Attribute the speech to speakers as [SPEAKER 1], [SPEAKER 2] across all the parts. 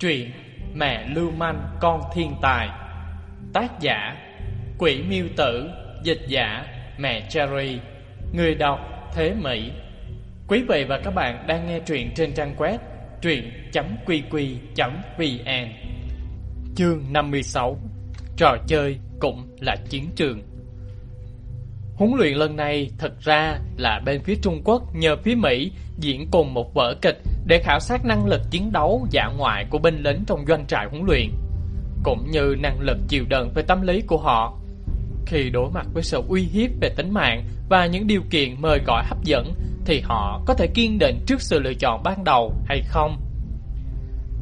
[SPEAKER 1] Truyện Mẹ Lưu Manh, Con Thiên Tài. Tác giả, Quỷ Miêu Tử. Dịch giả, Mẹ Cherry. Người đọc, Thế Mỹ. Quý vị và các bạn đang nghe truyện trên trang web truyện.qq.vn Chương 56 Trò chơi cũng là chiến trường. Huấn luyện lần này thật ra là bên phía Trung Quốc nhờ phía Mỹ diễn cùng một vở kịch để khảo sát năng lực chiến đấu giả ngoại của binh lính trong doanh trại huấn luyện, cũng như năng lực chịu đựng về tâm lý của họ. Khi đối mặt với sự uy hiếp về tính mạng và những điều kiện mời gọi hấp dẫn, thì họ có thể kiên định trước sự lựa chọn ban đầu hay không.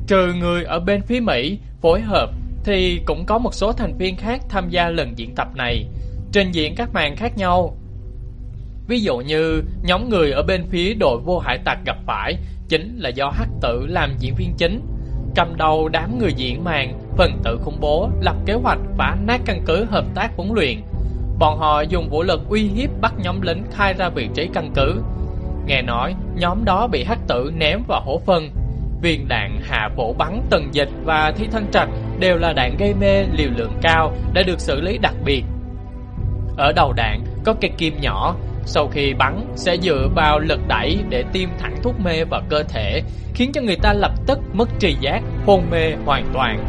[SPEAKER 1] Trừ người ở bên phía Mỹ phối hợp thì cũng có một số thành viên khác tham gia lần diễn tập này, trình diễn các màn khác nhau. Ví dụ như nhóm người ở bên phía đội vô hải tặc gặp phải chính là do hắc tử làm diễn viên chính. Cầm đầu đám người diễn màn, phần tử khủng bố lập kế hoạch phá nát căn cứ hợp tác huấn luyện. Bọn họ dùng vũ lực uy hiếp bắt nhóm lính khai ra vị trí căn cứ. Nghe nói nhóm đó bị hắc tử ném vào hố phân. Viên đạn hạ bổ bắn tần dịch và thi thân trạch đều là đạn gây mê liều lượng cao đã được xử lý đặc biệt. Ở đầu đạn có cây kim nhỏ sau khi bắn sẽ dựa vào lực đẩy để tiêm thẳng thuốc mê vào cơ thể, khiến cho người ta lập tức mất tri giác, hôn mê hoàn toàn.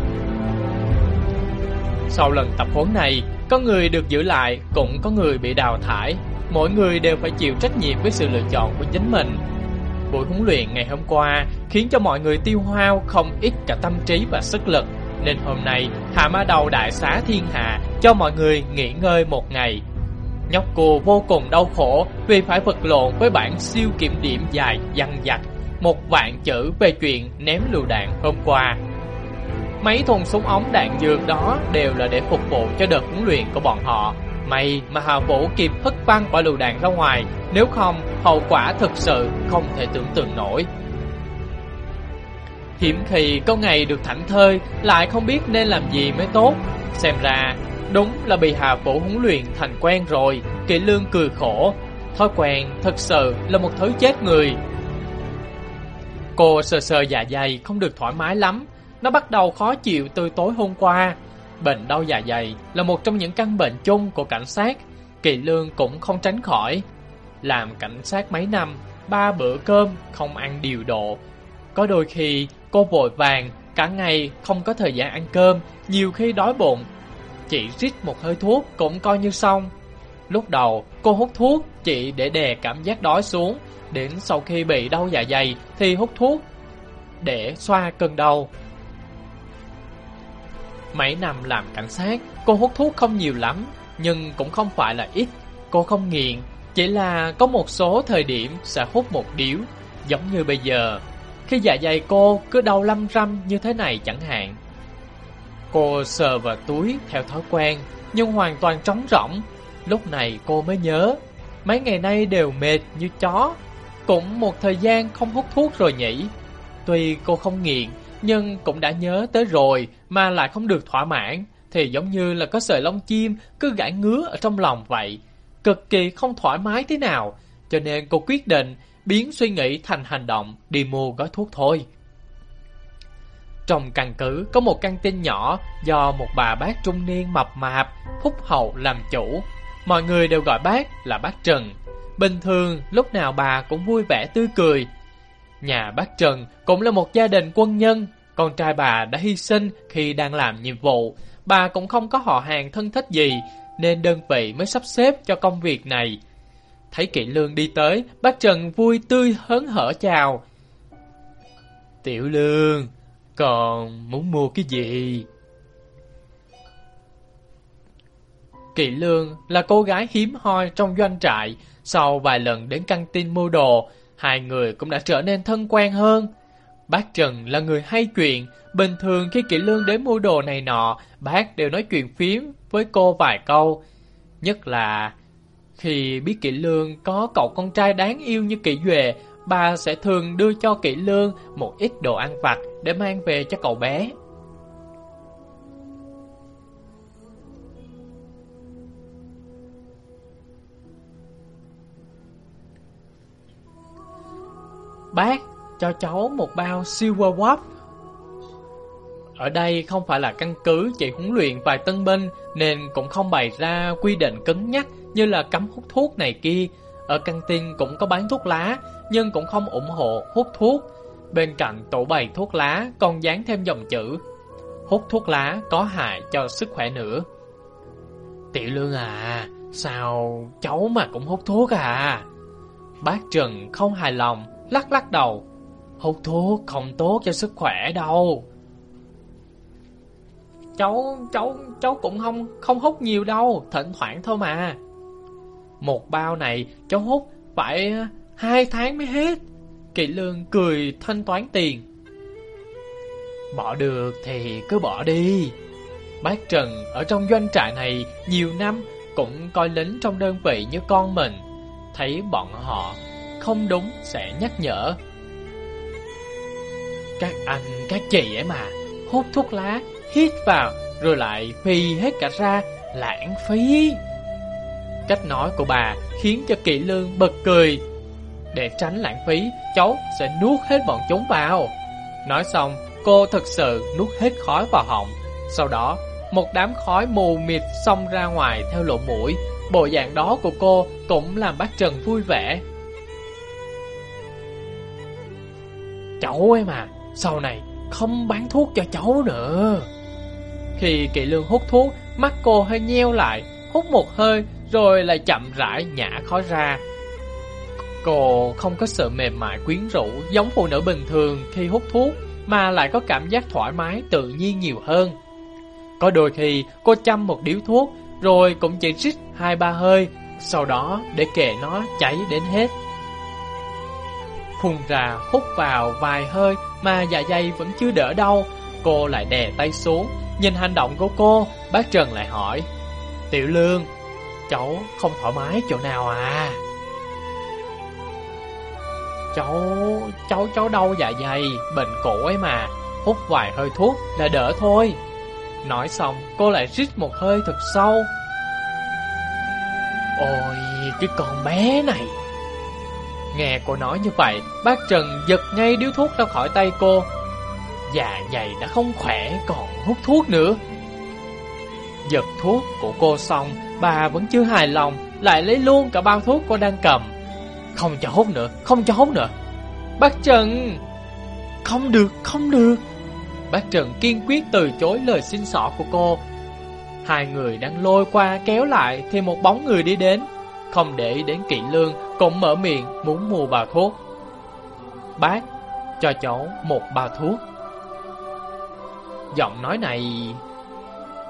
[SPEAKER 1] Sau lần tập huấn này, có người được giữ lại, cũng có người bị đào thải. Mỗi người đều phải chịu trách nhiệm với sự lựa chọn của chính mình. Buổi huấn luyện ngày hôm qua khiến cho mọi người tiêu hao không ít cả tâm trí và sức lực. Nên hôm nay, Hạ Ma Đầu đại xá thiên hạ cho mọi người nghỉ ngơi một ngày Nhóc cô vô cùng đau khổ vì phải vật lộn với bản siêu kiểm điểm dài dằn dặt, một vạn chữ về chuyện ném lựu đạn hôm qua. Mấy thùng súng ống đạn dược đó đều là để phục vụ cho đợt huấn luyện của bọn họ. May mà Hà Vũ kịp hất văng quả lựu đạn ra ngoài, nếu không hậu quả thực sự không thể tưởng tượng nổi. Hiểm khi có ngày được thảnh thơi, lại không biết nên làm gì mới tốt. Xem ra Đúng là bị Hà Vũ huấn luyện thành quen rồi Kỵ lương cười khổ. Thói quen thật sự là một thứ chết người. Cô sờ sờ dạ dày không được thoải mái lắm. Nó bắt đầu khó chịu từ tối hôm qua. Bệnh đau dạ dày là một trong những căn bệnh chung của cảnh sát. Kỳ lương cũng không tránh khỏi. Làm cảnh sát mấy năm, Ba bữa cơm không ăn điều độ. Có đôi khi cô vội vàng, Cả ngày không có thời gian ăn cơm, Nhiều khi đói bụng Chị rít một hơi thuốc cũng coi như xong. Lúc đầu, cô hút thuốc chỉ để đè cảm giác đói xuống. Đến sau khi bị đau dạ dày thì hút thuốc để xoa cơn đau. Mấy năm làm cảnh sát, cô hút thuốc không nhiều lắm, nhưng cũng không phải là ít. Cô không nghiện, chỉ là có một số thời điểm sẽ hút một điếu, giống như bây giờ. Khi dạ dày cô cứ đau lâm râm như thế này chẳng hạn. Cô sờ vào túi theo thói quen, nhưng hoàn toàn trống rỗng. Lúc này cô mới nhớ, mấy ngày nay đều mệt như chó. Cũng một thời gian không hút thuốc rồi nhỉ. Tuy cô không nghiện, nhưng cũng đã nhớ tới rồi mà lại không được thỏa mãn. Thì giống như là có sợi lông chim cứ gãi ngứa ở trong lòng vậy. Cực kỳ không thoải mái thế nào. Cho nên cô quyết định biến suy nghĩ thành hành động đi mua gói thuốc thôi. Trong căn cứ có một căn tin nhỏ do một bà bác trung niên mập mạp, phúc hậu làm chủ. Mọi người đều gọi bác là bác Trần. Bình thường lúc nào bà cũng vui vẻ tươi cười. Nhà bác Trần cũng là một gia đình quân nhân. Con trai bà đã hy sinh khi đang làm nhiệm vụ. Bà cũng không có họ hàng thân thích gì, nên đơn vị mới sắp xếp cho công việc này. Thấy Kỵ Lương đi tới, bác Trần vui tươi hớn hở chào. Tiểu Lương, còn muốn mua cái gì? Kỵ Lương là cô gái hiếm hoi trong doanh trại. Sau vài lần đến căng tin mua đồ, hai người cũng đã trở nên thân quen hơn. Bác Trần là người hay chuyện. Bình thường khi Kỵ Lương đến mua đồ này nọ, bác đều nói chuyện phím với cô vài câu. Nhất là khi biết Kỵ Lương có cậu con trai đáng yêu như Kỵ Duệ, bà sẽ thường đưa cho kỹ Lương một ít đồ ăn vặt để mang về cho cậu bé. Bác cho cháu một bao Silver Wap. ở đây không phải là căn cứ chỉ huấn luyện vài tân binh, nên cũng không bày ra quy định cứng nhắc như là cấm hút thuốc này kia. Ở căng tin cũng có bán thuốc lá nhưng cũng không ủng hộ hút thuốc. Bên cạnh tủ bày thuốc lá còn dán thêm dòng chữ Hút thuốc lá có hại cho sức khỏe nữa. Tiểu lương à, sao cháu mà cũng hút thuốc à? Bác Trần không hài lòng, lắc lắc đầu. Hút thuốc không tốt cho sức khỏe đâu. Cháu, cháu, cháu cũng không không hút nhiều đâu, thỉnh thoảng thôi mà. Một bao này cháu hút phải à, hai tháng mới hết. Kỵ lương cười thanh toán tiền. Bỏ được thì cứ bỏ đi. Bác Trần ở trong doanh trại này nhiều năm cũng coi lính trong đơn vị như con mình. Thấy bọn họ không đúng sẽ nhắc nhở. Các anh, các chị ấy mà, hút thuốc lá, hít vào rồi lại phi hết cả ra, lãng phí. Cách nói của bà khiến cho Kỵ Lương bật cười. Để tránh lãng phí, cháu sẽ nuốt hết bọn chúng vào. Nói xong, cô thực sự nuốt hết khói vào họng. Sau đó, một đám khói mù mịt xông ra ngoài theo lỗ mũi. Bộ dạng đó của cô cũng làm bác Trần vui vẻ. Cháu ấy mà, sau này không bán thuốc cho cháu nữa. Khi Kỵ Lương hút thuốc, mắt cô hơi nheo lại, hút một hơi rồi lại chậm rãi nhả khói ra. Cô không có sự mềm mại quyến rũ giống phụ nữ bình thường khi hút thuốc, mà lại có cảm giác thoải mái tự nhiên nhiều hơn. Có đôi khi cô chăm một điếu thuốc, rồi cũng chỉ rít hai ba hơi, sau đó để kệ nó cháy đến hết. Phun ra hút vào vài hơi mà dạ dày vẫn chưa đỡ đau, cô lại đè tay xuống, nhìn hành động của cô, bác Trần lại hỏi, Tiểu Lương, cháu không thoải mái chỗ nào à? Cháu, cháu cháu đau dạ dày, bệnh cổ ấy mà, hút vài hơi thuốc là đỡ thôi. Nói xong, cô lại rít một hơi thật sâu. Ôi, cái con bé này! Nghe cô nói như vậy, bác Trần giật ngay điếu thuốc ra khỏi tay cô. Dạ dày đã không khỏe, còn hút thuốc nữa. Giật thuốc của cô xong, bà vẫn chưa hài lòng, lại lấy luôn cả bao thuốc cô đang cầm. Không cho hút nữa, không cho hút nữa. Bác Trần! Không được, không được. Bác Trần kiên quyết từ chối lời xin xỏ của cô. Hai người đang lôi qua kéo lại thì một bóng người đi đến. Không để đến kỵ lương, cũng mở miệng muốn mua bao thuốc. Bác, cho cháu một bao thuốc. Giọng nói này...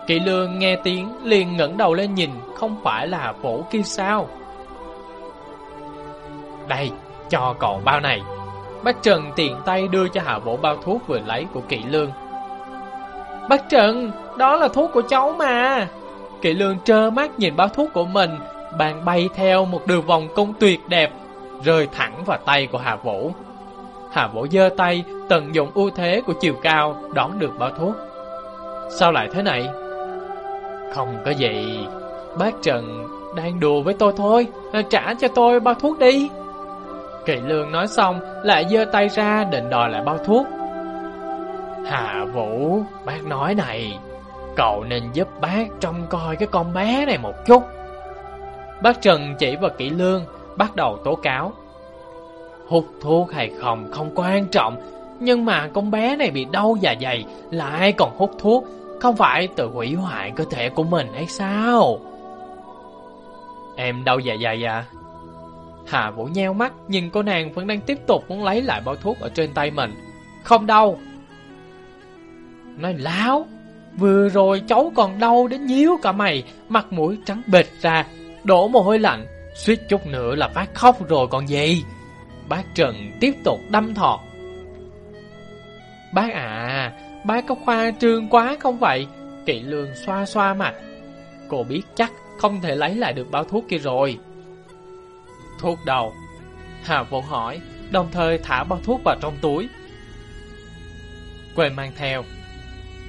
[SPEAKER 1] Kỵ lương nghe tiếng liền ngẩng đầu lên nhìn, không phải là Vũ kia sao? Đây, cho cậu bao này. Bác Trần tiện tay đưa cho Hạ Vũ bao thuốc vừa lấy của Kỵ Lương. Bác Trần, đó là thuốc của cháu mà. Kỵ Lương trơ mắt nhìn bao thuốc của mình, bàn bay theo một đường vòng cung tuyệt đẹp, rơi thẳng vào tay của Hạ Vũ. Hạ Vũ giơ tay, tận dụng ưu thế của chiều cao, đón được bao thuốc. Sao lại thế này? Không có gì, bác Trần đang đùa với tôi thôi, ờ, trả cho tôi bao thuốc đi. Kỵ lương nói xong, lại giơ tay ra định đòi lại bao thuốc. Hạ Vũ, bác nói này, cậu nên giúp bác trông coi cái con bé này một chút. Bác Trần chỉ vào kỹ lương, bắt đầu tố cáo. Hút thuốc hay không không quan trọng, nhưng mà con bé này bị đau dạ dày, lại còn hút thuốc, không phải tự hủy hoại cơ thể của mình hay sao? Em đau dạ dày à? Hà Vũ nheo mắt, nhìn cô nàng vẫn đang tiếp tục muốn lấy lại bao thuốc ở trên tay mình. Không đau. Nói láo, vừa rồi cháu còn đau đến nhíu cả mày, mặt mũi trắng bệt ra, đổ mồ hôi lạnh, suýt chút nữa là phát khóc rồi còn gì. Bác Trần tiếp tục đâm thọt. Bác à, bác có khoa trương quá không vậy? Kỵ lương xoa xoa mặt. Cô biết chắc không thể lấy lại được bao thuốc kia rồi. Thuốc đầu. Hà vô hỏi, đồng thời thả bao thuốc vào trong túi. Quên mang theo.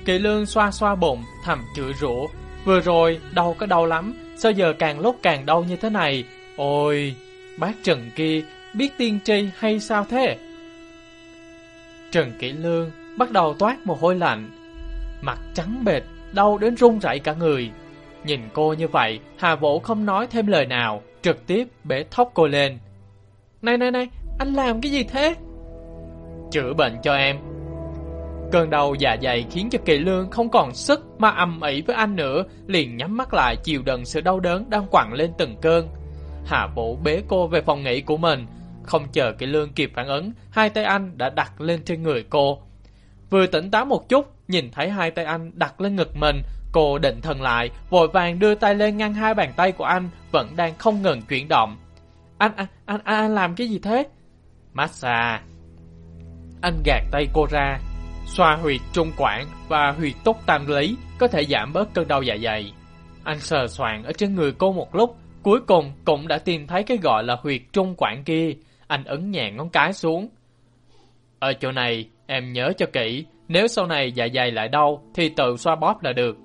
[SPEAKER 1] kỵ lương xoa xoa bụng, thầm chửi rủa. Vừa rồi, đau có đau lắm, sao giờ càng lúc càng đau như thế này? Ôi, bác Trần kia biết tiên tri hay sao thế? Trần Kỷ Lương bắt đầu toát mồ hôi lạnh. mặt trắng bệt, đau đến run rẩy cả người. Nhìn cô như vậy, Hà Vũ không nói thêm lời nào, trực tiếp bể thóc cô lên. Này này này, anh làm cái gì thế? Chữa bệnh cho em. Cơn đau dạ dày khiến cho Kỳ Lương không còn sức mà âm ỉ với anh nữa, liền nhắm mắt lại chịu đựng sự đau đớn đang quặn lên từng cơn. Hà Vũ bế cô về phòng nghỉ của mình, không chờ Kỳ Lương kịp phản ứng, hai tay anh đã đặt lên trên người cô. Vừa tỉnh táo một chút, nhìn thấy hai tay anh đặt lên ngực mình, cô định thần lại, vội vàng đưa tay lên ngăn hai bàn tay của anh vẫn đang không ngừng chuyển động. Anh, anh, anh, anh làm cái gì thế? Massage. Anh gạt tay cô ra, xoa huyệt trung quản và huyệt túc tam lý có thể giảm bớt cơn đau dạ dày. Anh sờ soạn ở trên người cô một lúc, cuối cùng cũng đã tìm thấy cái gọi là huyệt trung quản kia. Anh ấn nhẹ ngón cái xuống. Ở chỗ này, em nhớ cho kỹ, nếu sau này dạ dày lại đau thì tự xoa bóp là được.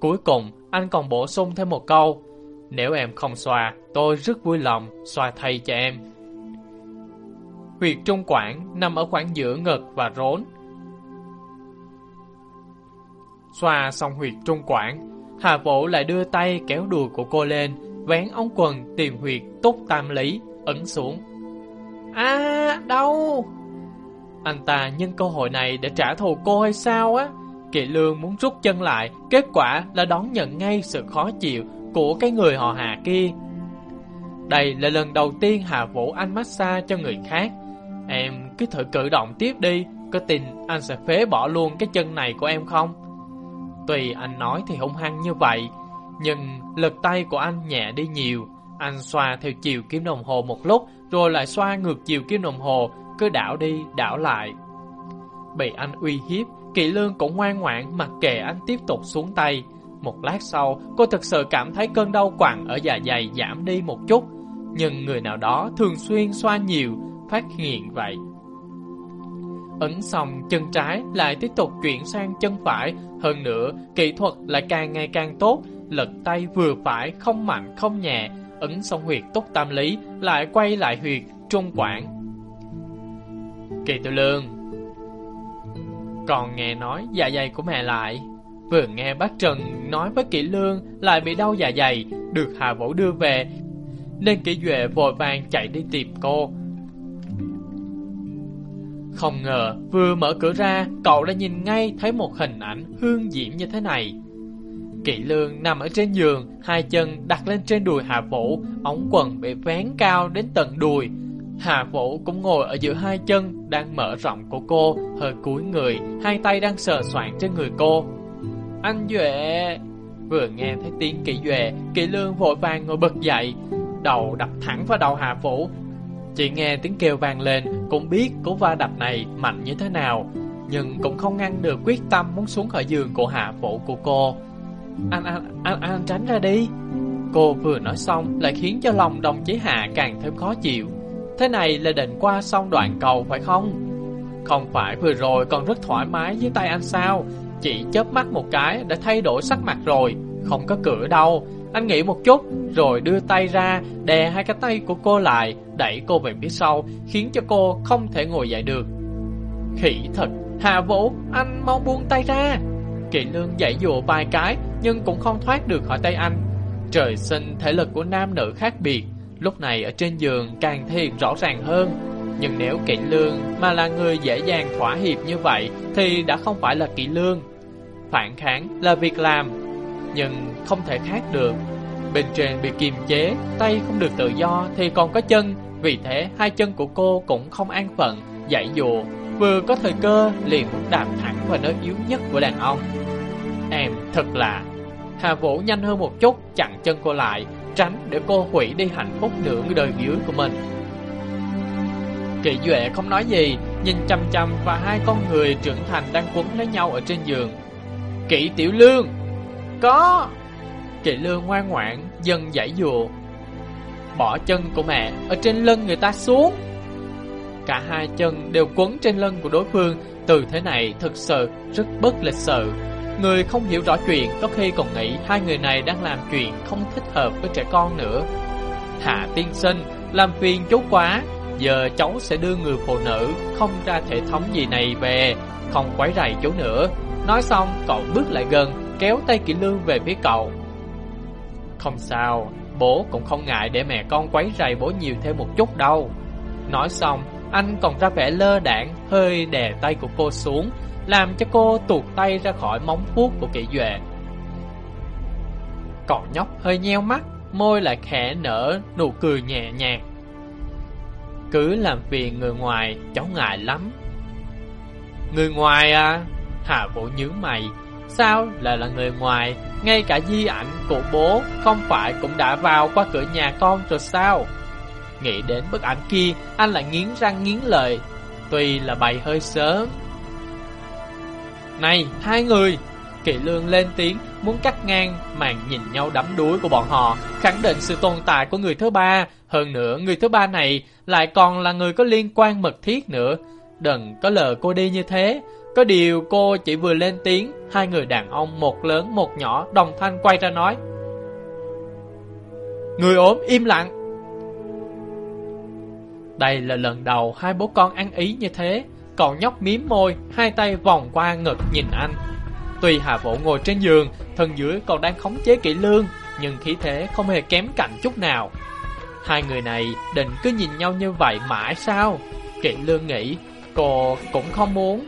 [SPEAKER 1] Cuối cùng, anh còn bổ sung thêm một câu. Nếu em không xoa, tôi rất vui lòng xoa thay cho em. Huyệt trung quản nằm ở khoảng giữa ngực và rốn. Xoa xong huyệt trung quản, Hà Vũ lại đưa tay kéo đùi của cô lên, vén ống quần tìm huyệt túc tam lý, ấn xuống. À, đau! Anh ta nhân cơ hội này để trả thù cô hay sao á? Kỳ Lương muốn rút chân lại, kết quả là đón nhận ngay sự khó chịu của cái người họ Hà kia. Đây là lần đầu tiên Hà Vũ anh massage cho người khác. Em cứ thử cử động tiếp đi, có tin anh sẽ phế bỏ luôn cái chân này của em không? Tùy anh nói thì hung hăng như vậy, nhưng lực tay của anh nhẹ đi nhiều. Anh xoa theo chiều kim đồng hồ một lúc, rồi lại xoa ngược chiều kim đồng hồ, cứ đảo đi, đảo lại. Bị anh uy hiếp, kỳ Lương cũng ngoan ngoãn mặc kệ anh tiếp tục xuống tay. Một lát sau, cô thực sự cảm thấy cơn đau quặn ở dạ dày giảm đi một chút. Nhưng người nào đó thường xuyên xoa nhiều, phát hiện vậy. Ấn xong chân trái lại tiếp tục chuyển sang chân phải. Hơn nữa, kỹ thuật lại càng ngày càng tốt. Lật tay vừa phải, không mạnh không nhẹ. Ấn xong huyệt túc tam lý, lại quay lại huyệt trung quản. Kỳ Tiểu lương Còn nghe nói dạ dày của mẹ lại Vừa nghe bác Trần nói với Kỷ Lương lại bị đau dạ dày, được Hà Vũ đưa về, nên Kỷ Duệ vội vàng chạy đi tìm cô. Không ngờ, vừa mở cửa ra, cậu đã nhìn ngay thấy một hình ảnh hương diễm như thế này. Kỵ lương nằm ở trên giường, hai chân đặt lên trên đùi Hà Vũ, ống quần bị vén cao đến tận đùi. Hà Vũ cũng ngồi ở giữa hai chân, đang mở rộng của cô, hơi cúi người, hai tay đang sờ soạn trên người cô. Anh Duệ! Vừa nghe thấy tiếng kỵ Duệ, kỵ lương vội vàng ngồi bật dậy, đầu đập thẳng vào đầu Hà Vũ, Chị nghe tiếng kêu vang lên, cũng biết cú va đập này mạnh như thế nào, nhưng cũng không ngăn được quyết tâm muốn xuống khỏi giường của hạ Vũ của cô. Anh, anh, anh, anh tránh ra đi. Cô vừa nói xong lại khiến cho lòng đồng chí Hạ càng thêm khó chịu. Thế này là định qua xong đoạn cầu phải không? Không phải vừa rồi còn rất thoải mái với tay anh sao? Chỉ chớp mắt một cái đã thay đổi sắc mặt rồi, không có cửa đâu. Anh nghĩ một chút, rồi đưa tay ra, đè hai cái tay của cô lại, đẩy cô về phía sau, khiến cho cô không thể ngồi dậy được. Khỉ thật, Hà Vũ, anh mau buông tay ra. Kỵ lương dãy dụa vài cái, nhưng cũng không thoát được khỏi tay anh. Trời sinh, thể lực của nam nữ khác biệt, lúc này ở trên giường càng thể hiện rõ ràng hơn. Nhưng nếu kỵ lương mà là người dễ dàng thỏa hiệp như vậy, thì đã không phải là kỵ lương. Phản kháng là việc làm, nhưng không thể khác được. Bên trên bị kiềm chế, tay không được tự do thì còn có chân, vì thế hai chân của cô cũng không an phận, dãy dụa, vừa có thời cơ liền muốn đạp thẳng vào nơi yếu nhất của đàn ông. Em thật là... Hà Vũ nhanh hơn một chút, chặn chân cô lại, tránh để cô hủy đi hạnh phúc nửa đời dưới của mình. Kỵ Duệ không nói gì, nhìn chăm chăm và hai con người trưởng thành đang quấn lấy nhau ở trên giường. Kỵ Tiểu Lương! Có! Kỵ lương ngoan ngoãn, dần giải dùa. Bỏ chân của mẹ ở trên lưng người ta xuống. Cả hai chân đều quấn trên lưng của đối phương, từ thế này thực sự rất bất lịch sự. Người không hiểu rõ chuyện có khi còn nghĩ hai người này đang làm chuyện không thích hợp với trẻ con nữa. Hạ tiên sinh, làm phiền chú quá, giờ cháu sẽ đưa người phụ nữ không ra hệ thống gì này về, không quấy rầy chú nữa. Nói xong cậu bước lại gần Kéo tay Kỷ Lương về phía cậu. Không sao Bố cũng không ngại để mẹ con quấy rầy bố nhiều thêm một chút đâu. Nói xong Anh còn ra vẻ lơ đảng Hơi đè tay của cô xuống. Làm cho cô tuột tay ra khỏi móng vuốt của kỵ Duệ Cậu nhóc hơi nheo mắt, Môi lại khẽ nở, nụ cười nhẹ nhàng. Cứ làm phiền người ngoài, Cháu ngại lắm. Người ngoài à Hạ Vũ nhớ mày, Sao lại là người ngoài? Ngay cả di ảnh của bố Không phải cũng đã vào qua cửa nhà con rồi sao? Nghĩ đến bức ảnh kia, Anh lại nghiến răng nghiến lợi. Tuy là bày hơi sớm này hai người. Kỵ lương lên tiếng Muốn cắt ngang màn nhìn nhau đắm đuối của bọn họ Khẳng định sự tồn tại của người thứ ba. Hơn nữa người thứ ba này Lại còn là người có liên quan mật thiết nữa. Đừng có lờ cô đi như thế. Có điều cô chỉ vừa lên tiếng, hai người đàn ông một lớn một nhỏ đồng thanh quay ra nói. Người ốm im lặng. Đây là lần đầu hai bố con ăn ý như thế, cậu nhóc miếm môi, hai tay vòng qua ngực nhìn anh. Tuy Hà Vũ ngồi trên giường, thân dưới còn đang khống chế kỹ lương, nhưng khí thế không hề kém cạnh chút nào. Hai người này định cứ nhìn nhau như vậy mãi sao? Kỵ lương nghĩ, cô cũng không muốn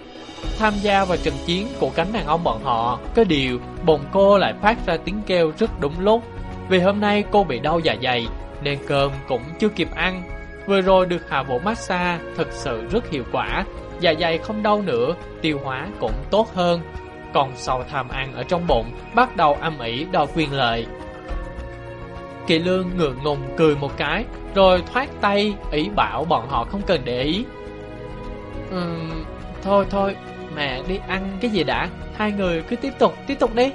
[SPEAKER 1] tham gia vào trận chiến của cánh đàn ông bọn họ. Có điều, bồn cô lại phát ra tiếng kêu rất đúng lúc. Vì hôm nay cô bị đau dạ dày, nên cơm cũng chưa kịp ăn. Vừa rồi được Hà Vũ massage thật sự rất hiệu quả. Dạ dày không đau nữa, tiêu hóa cũng tốt hơn. Còn sau tham ăn ở trong bụng, bắt đầu âm ỉ đòi quyền lợi. Kỳ lương ngượng ngùng cười một cái, rồi thoát tay, ý bảo bọn họ không cần để ý. Ừm, thôi thôi, Mẹ đi ăn cái gì đã Hai người cứ tiếp tục tiếp tục đi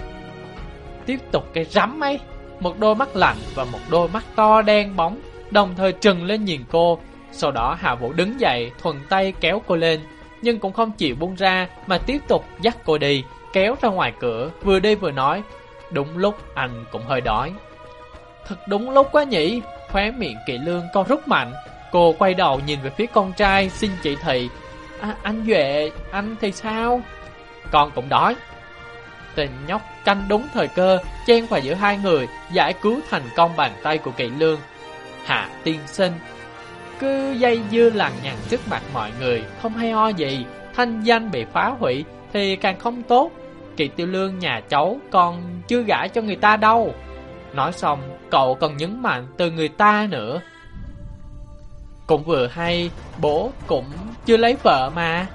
[SPEAKER 1] Tiếp tục cái rắm ấy Một đôi mắt lạnh và một đôi mắt to đen bóng Đồng thời trừng lên nhìn cô sau đó Hạ Vũ đứng dậy Thuần tay kéo cô lên Nhưng cũng không chịu buông ra Mà tiếp tục dắt cô đi Kéo ra ngoài cửa Vừa đi vừa nói Đúng lúc anh cũng hơi đói. Thật đúng lúc quá nhỉ? Khóe miệng kỵ lương con rút mạnh. Cô quay đầu nhìn về phía con trai Xin chị thị à, Anh Duệ, anh thì sao? Con cũng đói. Tình nhóc canh đúng thời cơ Chen vào giữa hai người Giải cứu thành công bàn tay của kỵ lương. Hạ tiên sinh cứ dây dưa lằng nhằng trước mặt mọi người Không hay ho gì Thanh danh bị phá hủy Thì càng không tốt Kỳ tiêu lương nhà cháu còn chưa gả cho người ta đâu Nói xong cậu còn nhấn mạnh từ người ta nữa cũng vừa hay, bố cũng chưa lấy vợ mà.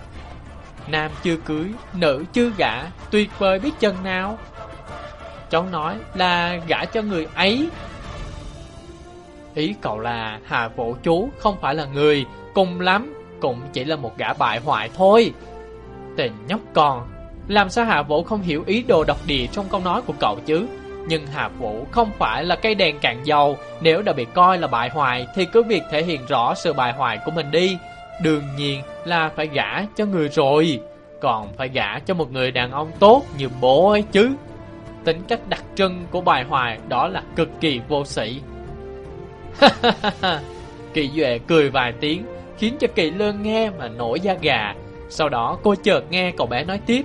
[SPEAKER 1] Nam chưa cưới, nữ chưa gả, tuyệt vời biết chân nào. Cháu nói là gả cho người ấy. Ý cậu là Hà Vũ chú không phải là người, cùng lắm, cũng chỉ là một gã bại hoại thôi. Tình nhóc con, làm sao Hà Vũ không hiểu ý đồ độc địa trong câu nói của cậu chứ? Nhưng Hà Vũ không phải là cây đèn cạn dầu, nếu đã bị coi là bại hoại thì cứ việc thể hiện rõ sự bại hoại của mình đi. Đương nhiên là phải gả cho người rồi, còn phải gả cho một người đàn ông tốt như bố ấy chứ. Tính cách đặc trưng của bài hoài đó là cực kỳ vô sĩ. Kỳ Duệ cười vài tiếng, khiến cho Kỳ Lương nghe mà nổi da gà. Sau đó cô chợt nghe cậu bé nói tiếp.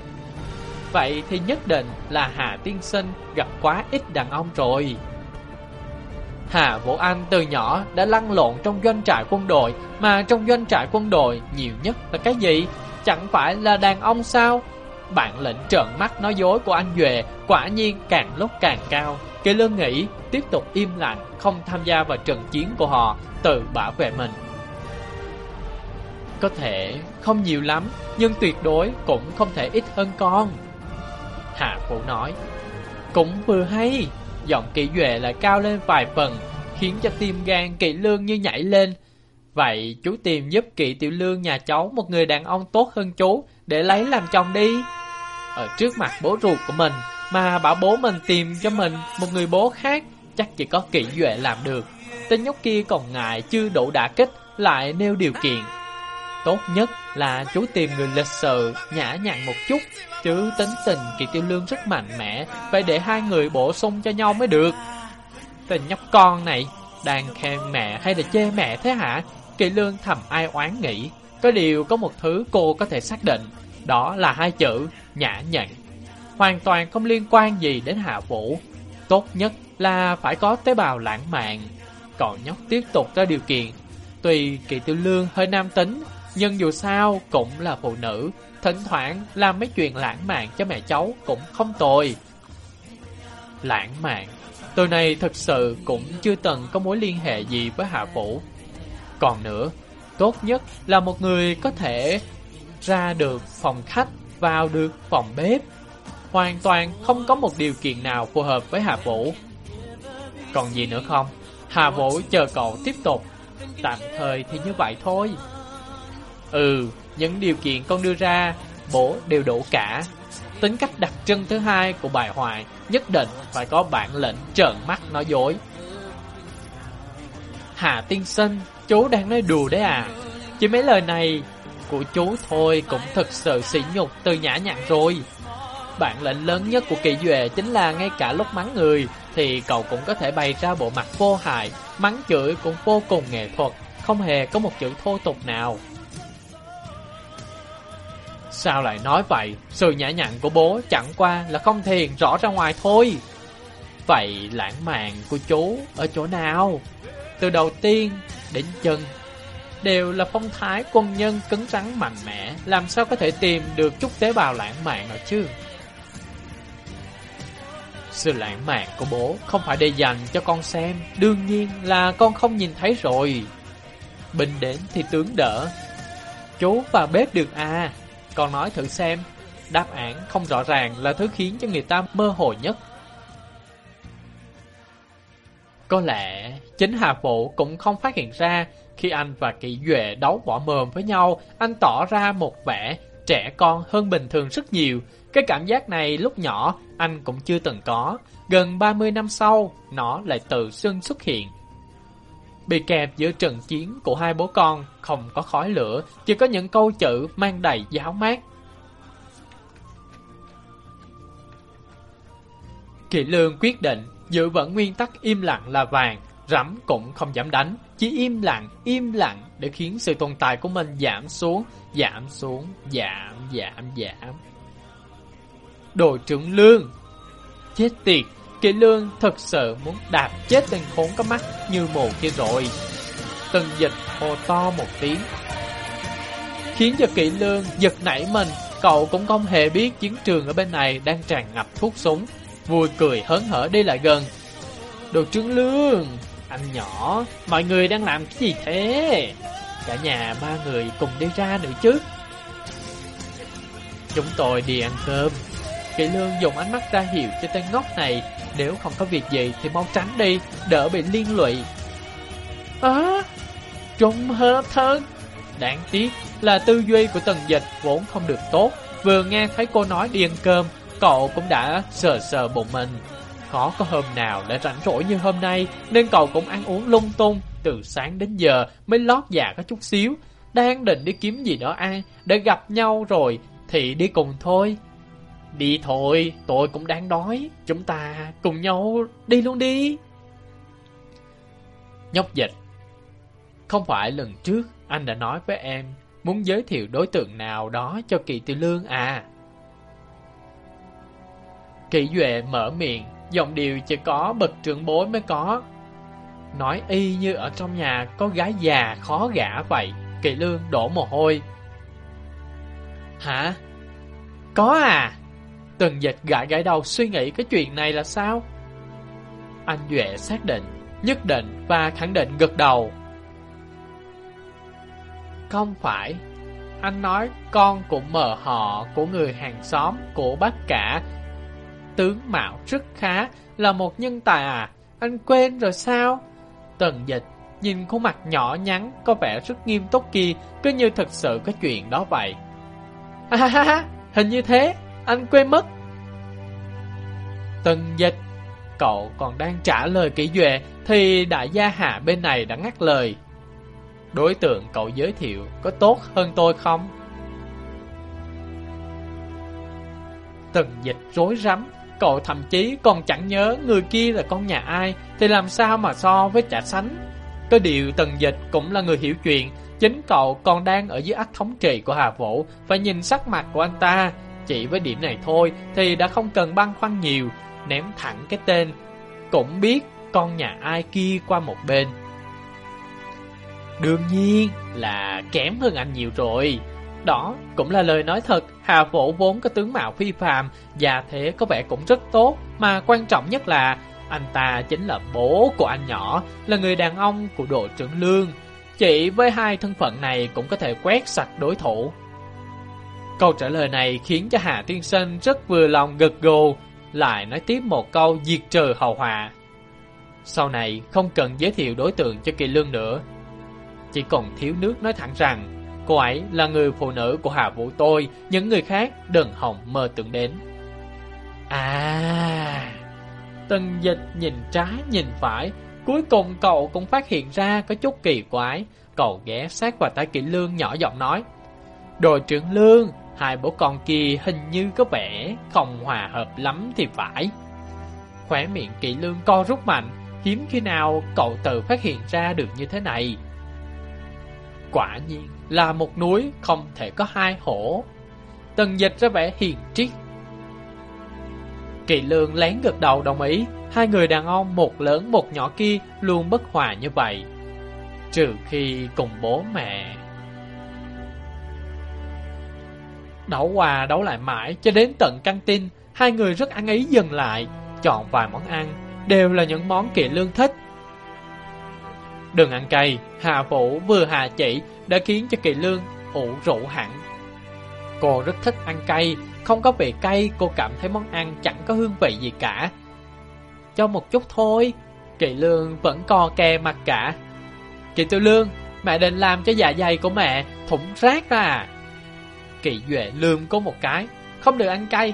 [SPEAKER 1] Vậy thì nhất định là Hà Tiên Sinh gặp quá ít đàn ông rồi. Hà Vũ Anh từ nhỏ đã lăn lộn trong doanh trại quân đội, mà trong doanh trại quân đội nhiều nhất là cái gì? Chẳng phải là đàn ông sao? Bạn lệnh trợn mắt nói dối của anh Duệ quả nhiên càng lúc càng cao. Kỳ lương nghĩ tiếp tục im lặng, không tham gia vào trận chiến của họ, tự bảo vệ mình. Có thể không nhiều lắm, nhưng tuyệt đối cũng không thể ít hơn con. Hạ Vũ nói Cũng vừa hay Giọng kỹ duệ lại cao lên vài phần Khiến cho tim gan kỵ lương như nhảy lên Vậy chú tìm giúp kỵ tiểu lương nhà cháu Một người đàn ông tốt hơn chú Để lấy làm chồng đi Ở trước mặt bố ruột của mình mà bảo bố mình tìm cho mình Một người bố khác, Chắc chỉ có kỹ duệ làm được. Tên nhóc kia còn ngại chưa đủ đả kích, Lại nêu điều kiện. Tốt nhất là chú tìm người lịch sự, Nhã nhặn một chút, Chứ tính tình Kỳ Tiêu Lương rất mạnh mẽ, Phải để hai người bổ sung cho nhau mới được. Tên nhóc con này, Đang khen mẹ hay là chê mẹ thế hả? Kỳ Lương thầm ai oán nghĩ. Có điều có một thứ cô có thể xác định, Đó là hai chữ nhã nhặn hoàn toàn không liên quan gì đến Hạ Vũ. Tốt nhất là phải có tế bào lãng mạn. Còn nhóc tiếp tục ra điều kiện. Tuy kỳ tiêu lương hơi nam tính, nhưng dù sao cũng là phụ nữ, thỉnh thoảng làm mấy chuyện lãng mạn cho mẹ cháu cũng không tồi. Lãng mạn, tôi này thực sự cũng chưa từng có mối liên hệ gì với Hạ Vũ. Còn nữa, tốt nhất là một người có thể ra được phòng khách, vào được phòng bếp. Hoàn toàn không có một điều kiện nào phù hợp với Hà Vũ. Còn gì nữa không? Hà Vũ chờ cậu tiếp tục. Tạm thời thì như vậy thôi. Ừ, những điều kiện con đưa ra, bổ đều đủ cả. Tính cách đặc trưng thứ hai của bài hoài nhất định phải có bản lĩnh trợn mắt nói dối. Hà tiên sinh, chú đang nói đùa đấy à? Chỉ mấy lời này của chú thôi cũng thật sự sỉ nhục từ nhã nhặn rồi. Bản lệnh lớn nhất của kỳ duệ chính là ngay cả lúc mắng người thì cậu cũng có thể bày ra bộ mặt vô hại, mắng chửi cũng vô cùng nghệ thuật, không hề có một chữ thô tục nào. Sao lại nói vậy? Sự nhã nhặn của bố chẳng qua là không thiền rõ ra ngoài thôi. Vậy lãng mạn của chú ở chỗ nào? Từ đầu tiên đến chân đều là phong thái quân nhân cứng rắn mạnh mẽ, làm sao có thể tìm được chút tế bào lãng mạn nào chứ? Sự lãng mạn của bố không phải để dành cho con xem, đương nhiên là con không nhìn thấy rồi. Bình đến thì tướng đỡ. Chú và bếp được à, con nói thử xem, đáp án không rõ ràng là thứ khiến cho người ta mơ hồ nhất. Có lẽ chính Hà Phụ cũng không phát hiện ra khi anh và Kỷ Duệ đấu võ mồm với nhau, anh tỏ ra một vẻ trẻ con hơn bình thường rất nhiều. Cái cảm giác này lúc nhỏ anh cũng chưa từng có. Gần 30 năm sau, nó lại tự xưng xuất hiện. Bị kẹp giữa trận chiến của hai bố con, không có khói lửa, chỉ có những câu chữ mang đầy giáo mát. Kỵ lương quyết định giữ vẫn nguyên tắc im lặng là vàng, rắm cũng không dám đánh, chỉ im lặng, im lặng để khiến sự tồn tại của mình giảm xuống, giảm xuống, giảm, giảm, giảm. đội trưởng lương Chết tiệt, kỳ lương thật sự muốn đạp chết tên khốn có mắt như mù kia rồi. Từng dịch hô to một tiếng. Khiến cho kỵ lương giật nảy mình, cậu cũng không hề biết chiến trường ở bên này đang tràn ngập thuốc súng. Vui cười hớn hở đi lại gần. Đồ trưởng lương, anh nhỏ, mọi người đang làm cái gì thế? Cả nhà ba người cùng đi ra nữa chứ. Chúng tôi đi ăn cơm. Kỵ lương dùng ánh mắt ra hiệu cho tên ngốc này, nếu không có việc gì thì mau tránh đi, đỡ bị liên lụy. À, trùng hợp thân. Đáng tiếc là tư duy của tần dịch vốn không được tốt. Vừa nghe thấy cô nói đi ăn cơm, cậu cũng đã sờ sờ bụng mình. Khó có hôm nào lại rảnh rỗi như hôm nay, nên cậu cũng ăn uống lung tung, từ sáng đến giờ mới lót dạ có chút xíu. Đang định đi kiếm gì đó ăn, để gặp nhau rồi, thì đi cùng thôi. Đi thôi, tôi cũng đang đói, chúng ta cùng nhau đi luôn đi. Nhóc dịch Không phải lần trước anh đã nói với em muốn giới thiệu đối tượng nào đó cho kỳ tiêu lương à? Kỷ Duệ mở miệng Giọng điệu chỉ có bậc trưởng bối mới có Nói y như ở trong nhà có gái già khó gả vậy Kỳ lương đổ mồ hôi Hả? Có à? Tần dịch gãi gãi đầu suy nghĩ cái chuyện này là sao? Anh Duệ xác định, nhất định và khẳng định gật đầu Không phải Anh nói con cũng mờ họ của người hàng xóm của bác cả Tướng Mạo rất khá, là một nhân tài à, anh quên rồi sao? Tần dịch, nhìn khuôn mặt nhỏ nhắn, có vẻ rất nghiêm túc kia, cứ như thật sự có chuyện đó vậy. Ha ha ha, hình như thế, anh quên mất. Tần dịch, cậu còn đang trả lời kỹ duệ, thì đại gia hạ bên này đã ngắt lời. Đối tượng cậu giới thiệu có tốt hơn tôi không? Tần dịch rối rắm, Cậu thậm chí còn chẳng nhớ người kia là con nhà ai Thì làm sao mà so với trả sánh Có điều tần dịch cũng là người hiểu chuyện Chính cậu còn đang ở dưới ách thống trị của Hà Vũ và nhìn sắc mặt của anh ta Chỉ với điểm này thôi thì đã không cần băn khoăn nhiều, ném thẳng cái tên, cũng biết con nhà ai kia qua một bên. Đương nhiên là kém hơn anh nhiều rồi. Đó cũng là lời nói thật, Hà Vũ vốn có tướng mạo phi phàm, già thế có vẻ cũng rất tốt, mà quan trọng nhất là anh ta chính là bố của anh nhỏ, là người đàn ông của đội trưởng Lương. Chỉ với hai thân phận này cũng có thể quét sạch đối thủ. Câu trả lời này khiến cho Hà Tiên Sinh rất vừa lòng gật gù, lại nói tiếp một câu diệt trừ hầu hòa. Sau này không cần giới thiệu đối tượng cho Kỳ Lương nữa. Chỉ còn thiếu nước nói thẳng rằng, cô ấy là người phụ nữ của hạ Vũ tôi, những người khác đừng hỏng mơ tưởng đến. À... Tần dịch nhìn trái nhìn phải, cuối cùng cậu cũng phát hiện ra có chút kỳ quái. Cậu ghé sát vào tay Kỵ Lương nhỏ giọng nói. Đội trưởng Lương, hai bố con kia hình như có vẻ không hòa hợp lắm thì phải. Khỏe miệng Kỵ Lương co rút mạnh, hiếm khi nào cậu tự phát hiện ra được như thế này. Quả nhiên là một núi không thể có hai hổ. Tần dịch ra vẻ hiền triết Kỳ lương lén gật đầu đồng ý, hai người đàn ông một lớn một nhỏ kia luôn bất hòa như vậy. Trừ khi cùng bố mẹ. Đấu qua đấu lại mãi cho đến tận căng tin, hai người rất ăn ý dừng lại, chọn vài món ăn, đều là những món kỳ lương thích. Đừng ăn cay, Hà Vũ vừa hà chỉ đã khiến cho kỳ lương ủ rũ hẳn. Cô rất thích ăn cay, không có vị cay, cô cảm thấy món ăn chẳng có hương vị gì cả. Cho một chút thôi, Kỳ Lương vẫn co ke mặt cả. Kỳ tiêu Lương, mẹ định làm cho dạ dày của mẹ thủng rác à. Kỳ Duệ lương có một cái, không được ăn cay.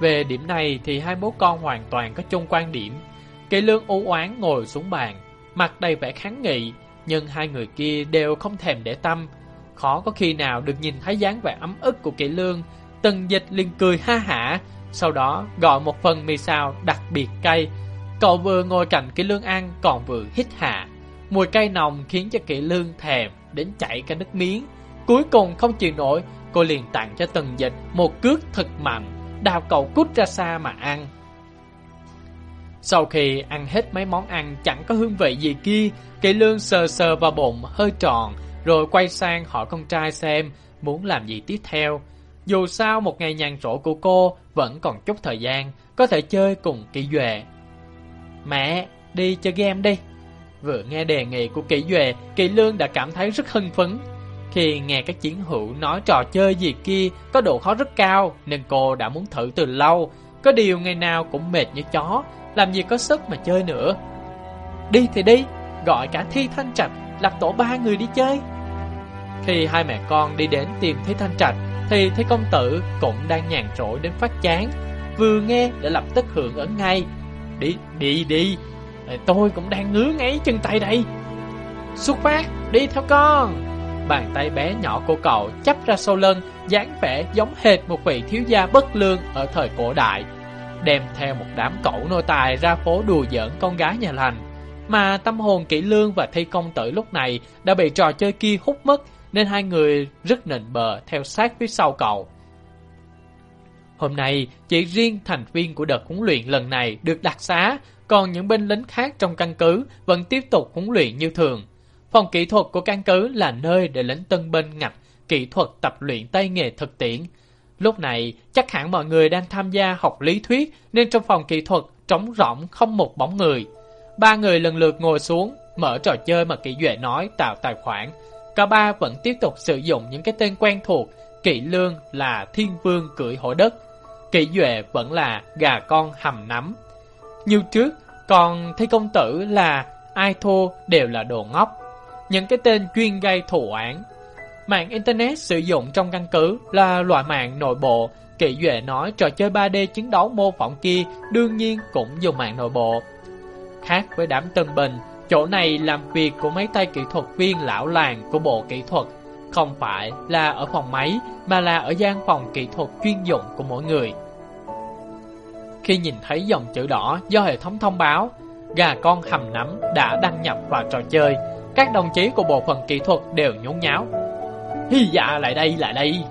[SPEAKER 1] Về điểm này thì hai bố con hoàn toàn có chung quan điểm. Kỳ Lương u oán ngồi xuống bàn, mặt đầy vẻ kháng nghị, nhưng hai người kia đều không thèm để tâm, Khó có khi nào được nhìn thấy dáng vẻ ấm ức của kỳ lương Tần dịch liền cười ha hả Sau đó gọi một phần mì xào đặc biệt cay. Cậu vừa ngồi cạnh kỳ lương ăn Còn vừa hít hạ Mùi cay nồng khiến cho kỳ lương thèm Đến chảy cả nước miếng. Cuối cùng không chịu nổi Cô liền tặng cho tần dịch một cước thật mạnh Đào cậu cút ra xa mà ăn sau khi ăn hết mấy món ăn chẳng có hương vị gì kia, Kỳ Lương sờ sờ vào bụng hơi tròn, rồi quay sang hỏi con trai xem muốn làm gì tiếp theo. Dù sao một ngày nhàn rỗi của cô vẫn còn chút thời gian, có thể chơi cùng Kỳ Duệ. Mẹ, đi chơi game đi. Vừa nghe đề nghị của Kỳ Duệ, Kỳ Lương đã cảm thấy rất hưng phấn. Khi nghe các chiến hữu nói trò chơi gì kia có độ khó rất cao, nên cô đã muốn thử từ lâu. Có điều ngày nào cũng mệt như chó, làm gì có sức mà chơi nữa. Đi thì đi, gọi cả Thi Thanh Trạch lập tổ ba người đi chơi. Khi hai mẹ con đi đến tìm Thi Thanh Trạch, thì thấy công tử cũng đang nhàn rỗi đến phát chán. Vừa nghe đã lập tức hưởng ứng ngay. Đi, đi, đi, tôi cũng đang ngứa ngáy chân tay đây. Xuất phát, đi theo con. Bàn tay bé nhỏ của cậu chấp ra sau lưng, dáng vẻ giống hệt một vị thiếu gia bất lương ở thời cổ đại. Đem theo một đám cậu nô tài ra phố đùa giỡn con gái nhà lành mà tâm hồn kỹ lương và thi công tử lúc này đã bị trò chơi kia hút mất, nên hai người rất nịnh bờ theo sát phía sau cậu. Hôm nay, chỉ riêng thành viên của đợt huấn luyện lần này được đặc xá, còn những binh lính khác trong căn cứ vẫn tiếp tục huấn luyện như thường. Phòng kỹ thuật của căn cứ là nơi để lính tân binh ngạch kỹ thuật tập luyện tay nghề thực tiễn. Lúc này, chắc hẳn mọi người đang tham gia học lý thuyết nên trong phòng kỹ thuật trống rỗng không một bóng người. Ba người lần lượt ngồi xuống, mở trò chơi mà kỹ Duệ nói tạo tài khoản. Cả ba vẫn tiếp tục sử dụng những cái tên quen thuộc. kỹ Lương là Thiên Vương cưỡi hổ đất. kỹ Duệ vẫn là gà con hầm nắm. Như trước, còn Thi Công Tử là ai thua đều là đồ ngốc. Những cái tên chuyên gây thủ án. Mạng Internet sử dụng trong căn cứ là loại mạng nội bộ. Kỵ Duệ nói trò chơi 3D chiến đấu mô phỏng kia đương nhiên cũng dùng mạng nội bộ. Khác với đám tân bình, chỗ này làm việc của mấy tay kỹ thuật viên lão làng của bộ kỹ thuật, không phải là ở phòng máy mà là ở gian phòng kỹ thuật chuyên dụng của mỗi người. Khi nhìn thấy dòng chữ đỏ do hệ thống thông báo, gà con hầm nắm đã đăng nhập vào trò chơi, các đồng chí của bộ phận kỹ thuật đều nhốn nháo. Hi dạ lại đây, lại đây.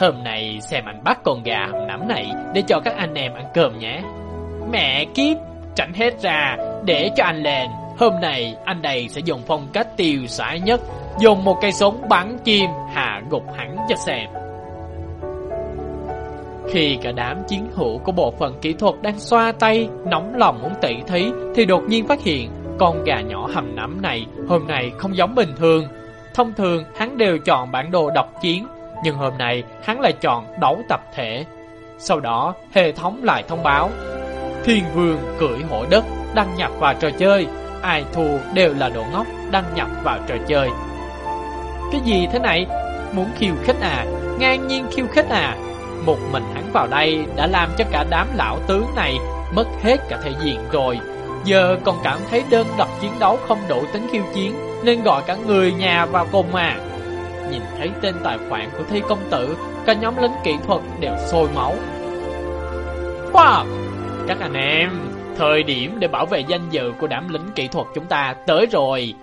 [SPEAKER 1] Hôm nay xem anh bắt con gà hầm nắm này để cho các anh em ăn cơm nhé. Mẹ kiếp, tránh hết ra, để cho anh lên. Hôm nay anh đây sẽ dùng phong cách tiêu xả nhất, dùng một cây súng bắn chim hạ gục hẳn cho xem. Khi cả đám chiến hữu của bộ phận kỹ thuật đang xoa tay, nóng lòng muốn tỉ thí, thì đột nhiên phát hiện con gà nhỏ hầm nắm này hôm nay không giống bình thường. Thông thường hắn đều chọn bản đồ độc chiến, nhưng hôm nay hắn lại chọn đấu tập thể. Sau đó, hệ thống lại thông báo Thiên vương cưỡi hổ đất đăng nhập vào trò chơi, ai thua đều là đồ ngốc đăng nhập vào trò chơi. Cái gì thế này? Muốn khiêu khích à? Ngang nhiên khiêu khích à? Một mình hắn vào đây đã làm cho cả đám lão tướng này mất hết cả thể diện rồi. Giờ còn cảm thấy đơn độc chiến đấu không đủ tính khiêu chiến nên gọi cả người nhà vào cùng mà. Nhìn thấy tên tài khoản của thi công tử, cả nhóm lính kỹ thuật đều sôi máu. Wow! Các anh em, thời điểm để bảo vệ danh dự của đám lính kỹ thuật chúng ta tới rồi.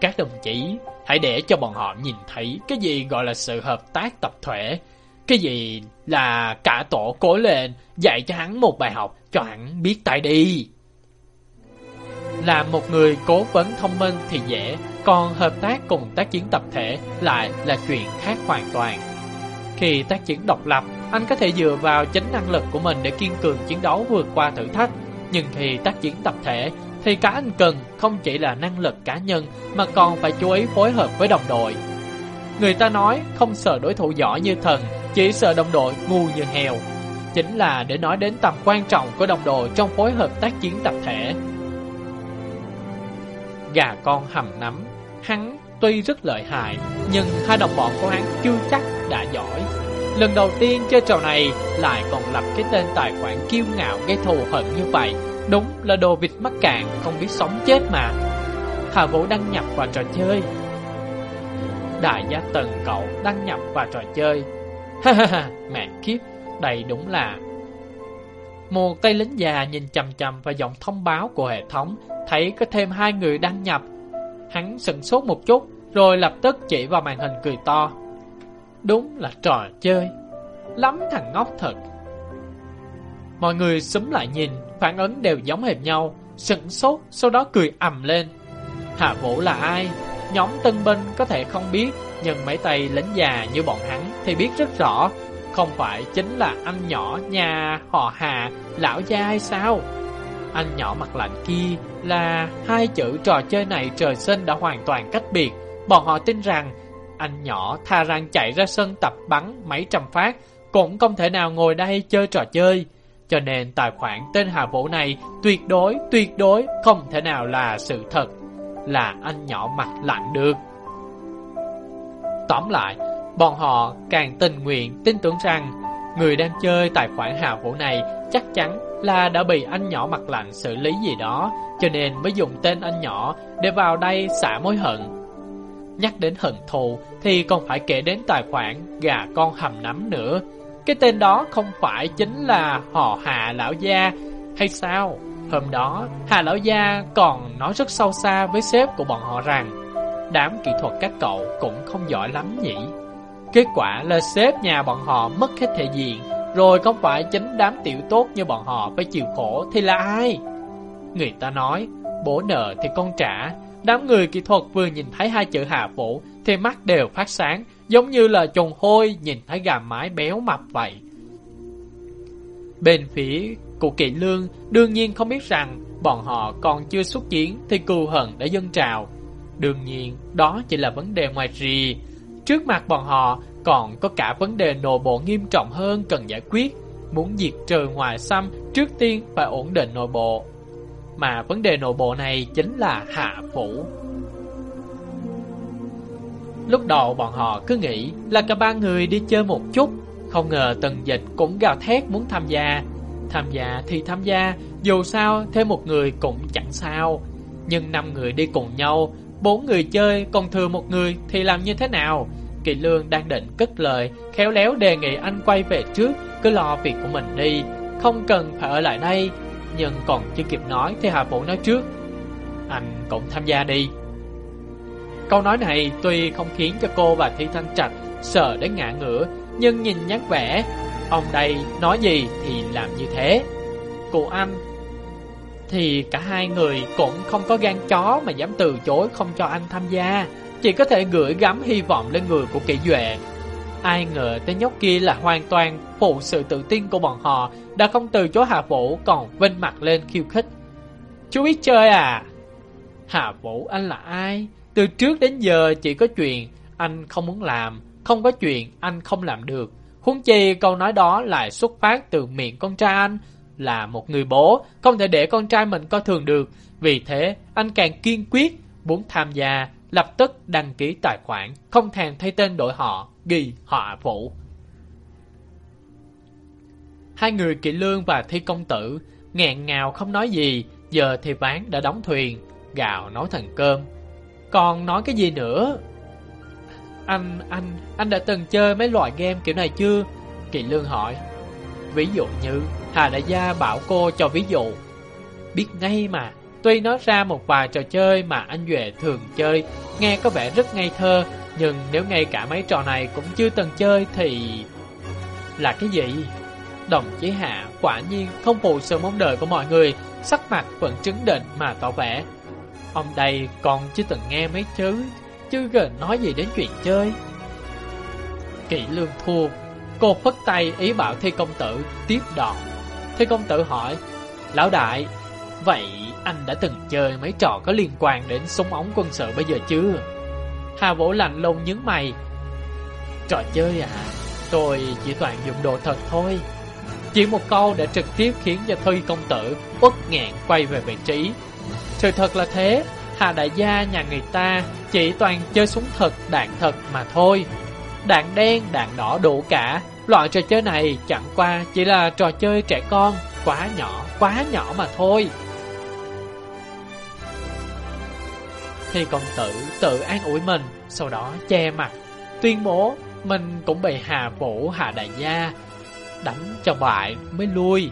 [SPEAKER 1] Các đồng chí, hãy để cho bọn họ nhìn thấy cái gì gọi là sự hợp tác tập thể. Cái gì là cả tổ cố lên dạy cho hắn một bài học cho hắn biết tại đi. Là một người cố vấn thông minh thì dễ, còn hợp tác cùng tác chiến tập thể lại là chuyện khác hoàn toàn. Khi tác chiến độc lập, anh có thể dựa vào chính năng lực của mình để kiên cường chiến đấu vượt qua thử thách. Nhưng khi tác chiến tập thể, thì cả anh cần không chỉ là năng lực cá nhân mà còn phải chú ý phối hợp với đồng đội. Người ta nói không sợ đối thủ giỏi như thần, chỉ sợ đồng đội ngu như heo. Chính là để nói đến tầm quan trọng của đồng đội trong phối hợp tác chiến tập thể. Gà con hầm nắm, hắn tuy rất lợi hại, nhưng hai đồng bọn của hắn chưa chắc đã giỏi. Lần đầu tiên chơi trò này lại còn lập cái tên tài khoản kiêu ngạo gây thù hận như vậy. Đúng là đồ vịt mắc cạn, không biết sống chết mà. Hà Vũ đăng nhập vào trò chơi. Đại gia tần cậu đăng nhập vào trò chơi. Ha ha ha, mẹ kiếp, đây đúng là... Một tay lính già nhìn chầm chầm vào giọng thông báo của hệ thống, thấy có thêm hai người đăng nhập. Hắn sửng sốt một chút, rồi lập tức chỉ vào màn hình cười to. Đúng là trò chơi, lắm thằng ngốc thật. Mọi người súng lại nhìn, phản ứng đều giống hệt nhau, sửng sốt, sau đó cười ầm lên. Hạ Vũ là ai? Nhóm tân binh có thể không biết, nhưng mấy tay lính già như bọn hắn thì biết rất rõ. Không phải chính là anh nhỏ nhà họ Hà, lão gia hay sao? Anh nhỏ mặt lạnh kia là hai chữ trò chơi này trời sinh đã hoàn toàn cách biệt. Bọn họ tin rằng anh nhỏ tha rằng chạy ra sân tập bắn mấy trăm phát cũng không thể nào ngồi đây chơi trò chơi. Cho nên tài khoản tên Hà Vũ này tuyệt đối, tuyệt đối không thể nào là sự thật. Là anh nhỏ mặt lạnh được. Tóm lại, bọn họ càng tình nguyện tin tưởng rằng người đang chơi tài khoản Hà Vũ này chắc chắn là đã bị anh nhỏ mặt lạnh xử lý gì đó, cho nên mới dùng tên anh nhỏ để vào đây xả mối hận. Nhắc đến hận thù thì còn phải kể đến tài khoản gà con hầm nắm nữa. Cái tên đó không phải chính là họ Hà Lão Gia hay sao? Hôm đó, Hà Lão Gia còn nói rất sâu xa với sếp của bọn họ rằng đám kỹ thuật các cậu cũng không giỏi lắm nhỉ. Kết quả là sếp nhà bọn họ mất hết thể diện, rồi không phải chính đám tiểu tốt như bọn họ phải chịu khổ thì là ai? Người ta nói, bố nợ thì con trả, Đám người kỹ thuật vừa nhìn thấy hai chữ hạ vũ thì mắt đều phát sáng, giống như là trùng hôi nhìn thấy gà mái béo mập vậy. Bên phía của kỵ lương đương nhiên không biết rằng bọn họ còn chưa xuất chiến thì cừu hận đã dâng trào. Đương nhiên, đó chỉ là vấn đề ngoài rì. Trước mặt bọn họ còn có cả vấn đề nội bộ nghiêm trọng hơn cần giải quyết. Muốn diệt trừ ngoài xăm, trước tiên phải ổn định nội bộ. Mà vấn đề nội bộ này chính là hạ phủ. Lúc đầu bọn họ cứ nghĩ là cả ba người đi chơi một chút, không ngờ tần dịch cũng gào thét muốn tham gia. Tham gia thì tham gia, dù sao thêm một người cũng chẳng sao. Nhưng năm người đi cùng nhau, bốn người chơi còn thừa một người thì làm như thế nào? Kỳ Lương đang định cất lời, khéo léo đề nghị anh quay về trước, cứ lo việc của mình đi, không cần phải ở lại đây, nhưng còn chưa kịp nói thì Hà Vũ nói trước Anh cũng tham gia đi Câu nói này tuy không khiến cho cô và Thi Thanh Trạch sợ đến ngã ngửa, nhưng nhìn nhắc vẻ, ông đây nói gì thì làm như thế. Cụ anh thì cả hai người cũng không có gan chó mà dám từ chối không cho anh tham gia, chỉ có thể gửi gắm hy vọng lên người của kỹ duệ. Ai ngờ tên nhóc kia là hoàn toàn phụ sự tự tin của bọn họ, đã không từ chối Hà Vũ còn vinh mặt lên khiêu khích. Chú biết chơi à? Hà Vũ anh là ai? Từ trước đến giờ chỉ có chuyện anh không muốn làm, không có chuyện anh không làm được. Huống chi câu nói đó lại xuất phát từ miệng con trai anh, là một người bố, không thể để con trai mình coi thường được. Vì thế, anh càng kiên quyết, muốn tham gia, lập tức đăng ký tài khoản, không thèm thay tên đổi họ, ghi họ Vũ. Hai người kỵ lương và thi công tử, nghẹn ngào không nói gì, giờ thì ván đã đóng thuyền, gạo nấu thành cơm. Còn nói cái gì nữa? Anh, anh, anh đã từng chơi mấy loại game kiểu này chưa? Kỵ lương hỏi. Ví dụ như, Hà Đại Gia bảo cô cho ví dụ. Biết ngay mà, tuy nói ra một vài trò chơi mà anh Duệ thường chơi, nghe có vẻ rất ngây thơ, nhưng nếu ngay cả mấy trò này cũng chưa từng chơi thì... Là cái gì? Đồng chí Hạ quả nhiên không phụ sự mong đợi của mọi người, sắc mặt vẫn chứng định mà tỏ vẻ. Ông đây còn chưa từng nghe mấy chứ, chứ gần nói gì đến chuyện chơi. Kỷ lương thua, cô phất tay ý bảo thi công tử tiếp đòn thế công tử hỏi, Lão đại, vậy anh đã từng chơi mấy trò có liên quan đến súng ống quân sự bây giờ chưa? Hà Vũ lạnh lùng nhướng mày. Trò chơi à? Tôi chỉ toàn dùng đồ thật thôi. Chỉ một câu đã trực tiếp khiến cho thuy công tử bất ngẹn quay về vị trí. Sự thật là thế, Hà đại gia nhà người ta chỉ toàn chơi súng thật, đạn thật mà thôi. Đạn đen, đạn đỏ đủ cả. Loại trò chơi này chẳng qua chỉ là trò chơi trẻ con, quá nhỏ, quá nhỏ mà thôi. Thì công tử tự an ủi mình, sau đó che mặt, tuyên bố mình cũng bị Hà Vũ Hà Đại Gia đánh cho bại mới lui.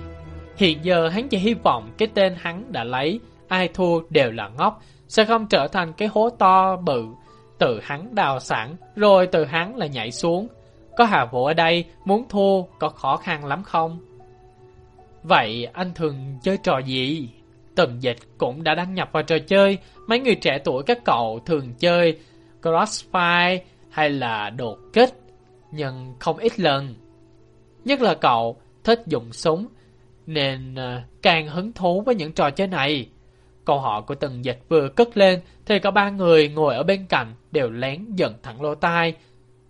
[SPEAKER 1] Hiện giờ hắn chỉ hy vọng cái tên hắn đã lấy, ai thua đều là ngốc, sẽ không trở thành cái hố to bự. Từ hắn đào sẵn, rồi từ hắn là nhảy xuống. Có Hà Vũ ở đây, muốn thua có khó khăn lắm không? Vậy anh thường chơi trò gì? Tần dịch cũng đã đăng nhập vào trò chơi, mấy người trẻ tuổi các cậu thường chơi Crossfire hay là đột kích, nhưng không ít lần. Nhất là cậu thích dùng súng, nên ờ, càng hứng thú với những trò chơi này. Câu hỏi của tần dịch vừa cất lên, thì có ba người ngồi ở bên cạnh đều lén giận thẳng lô tai.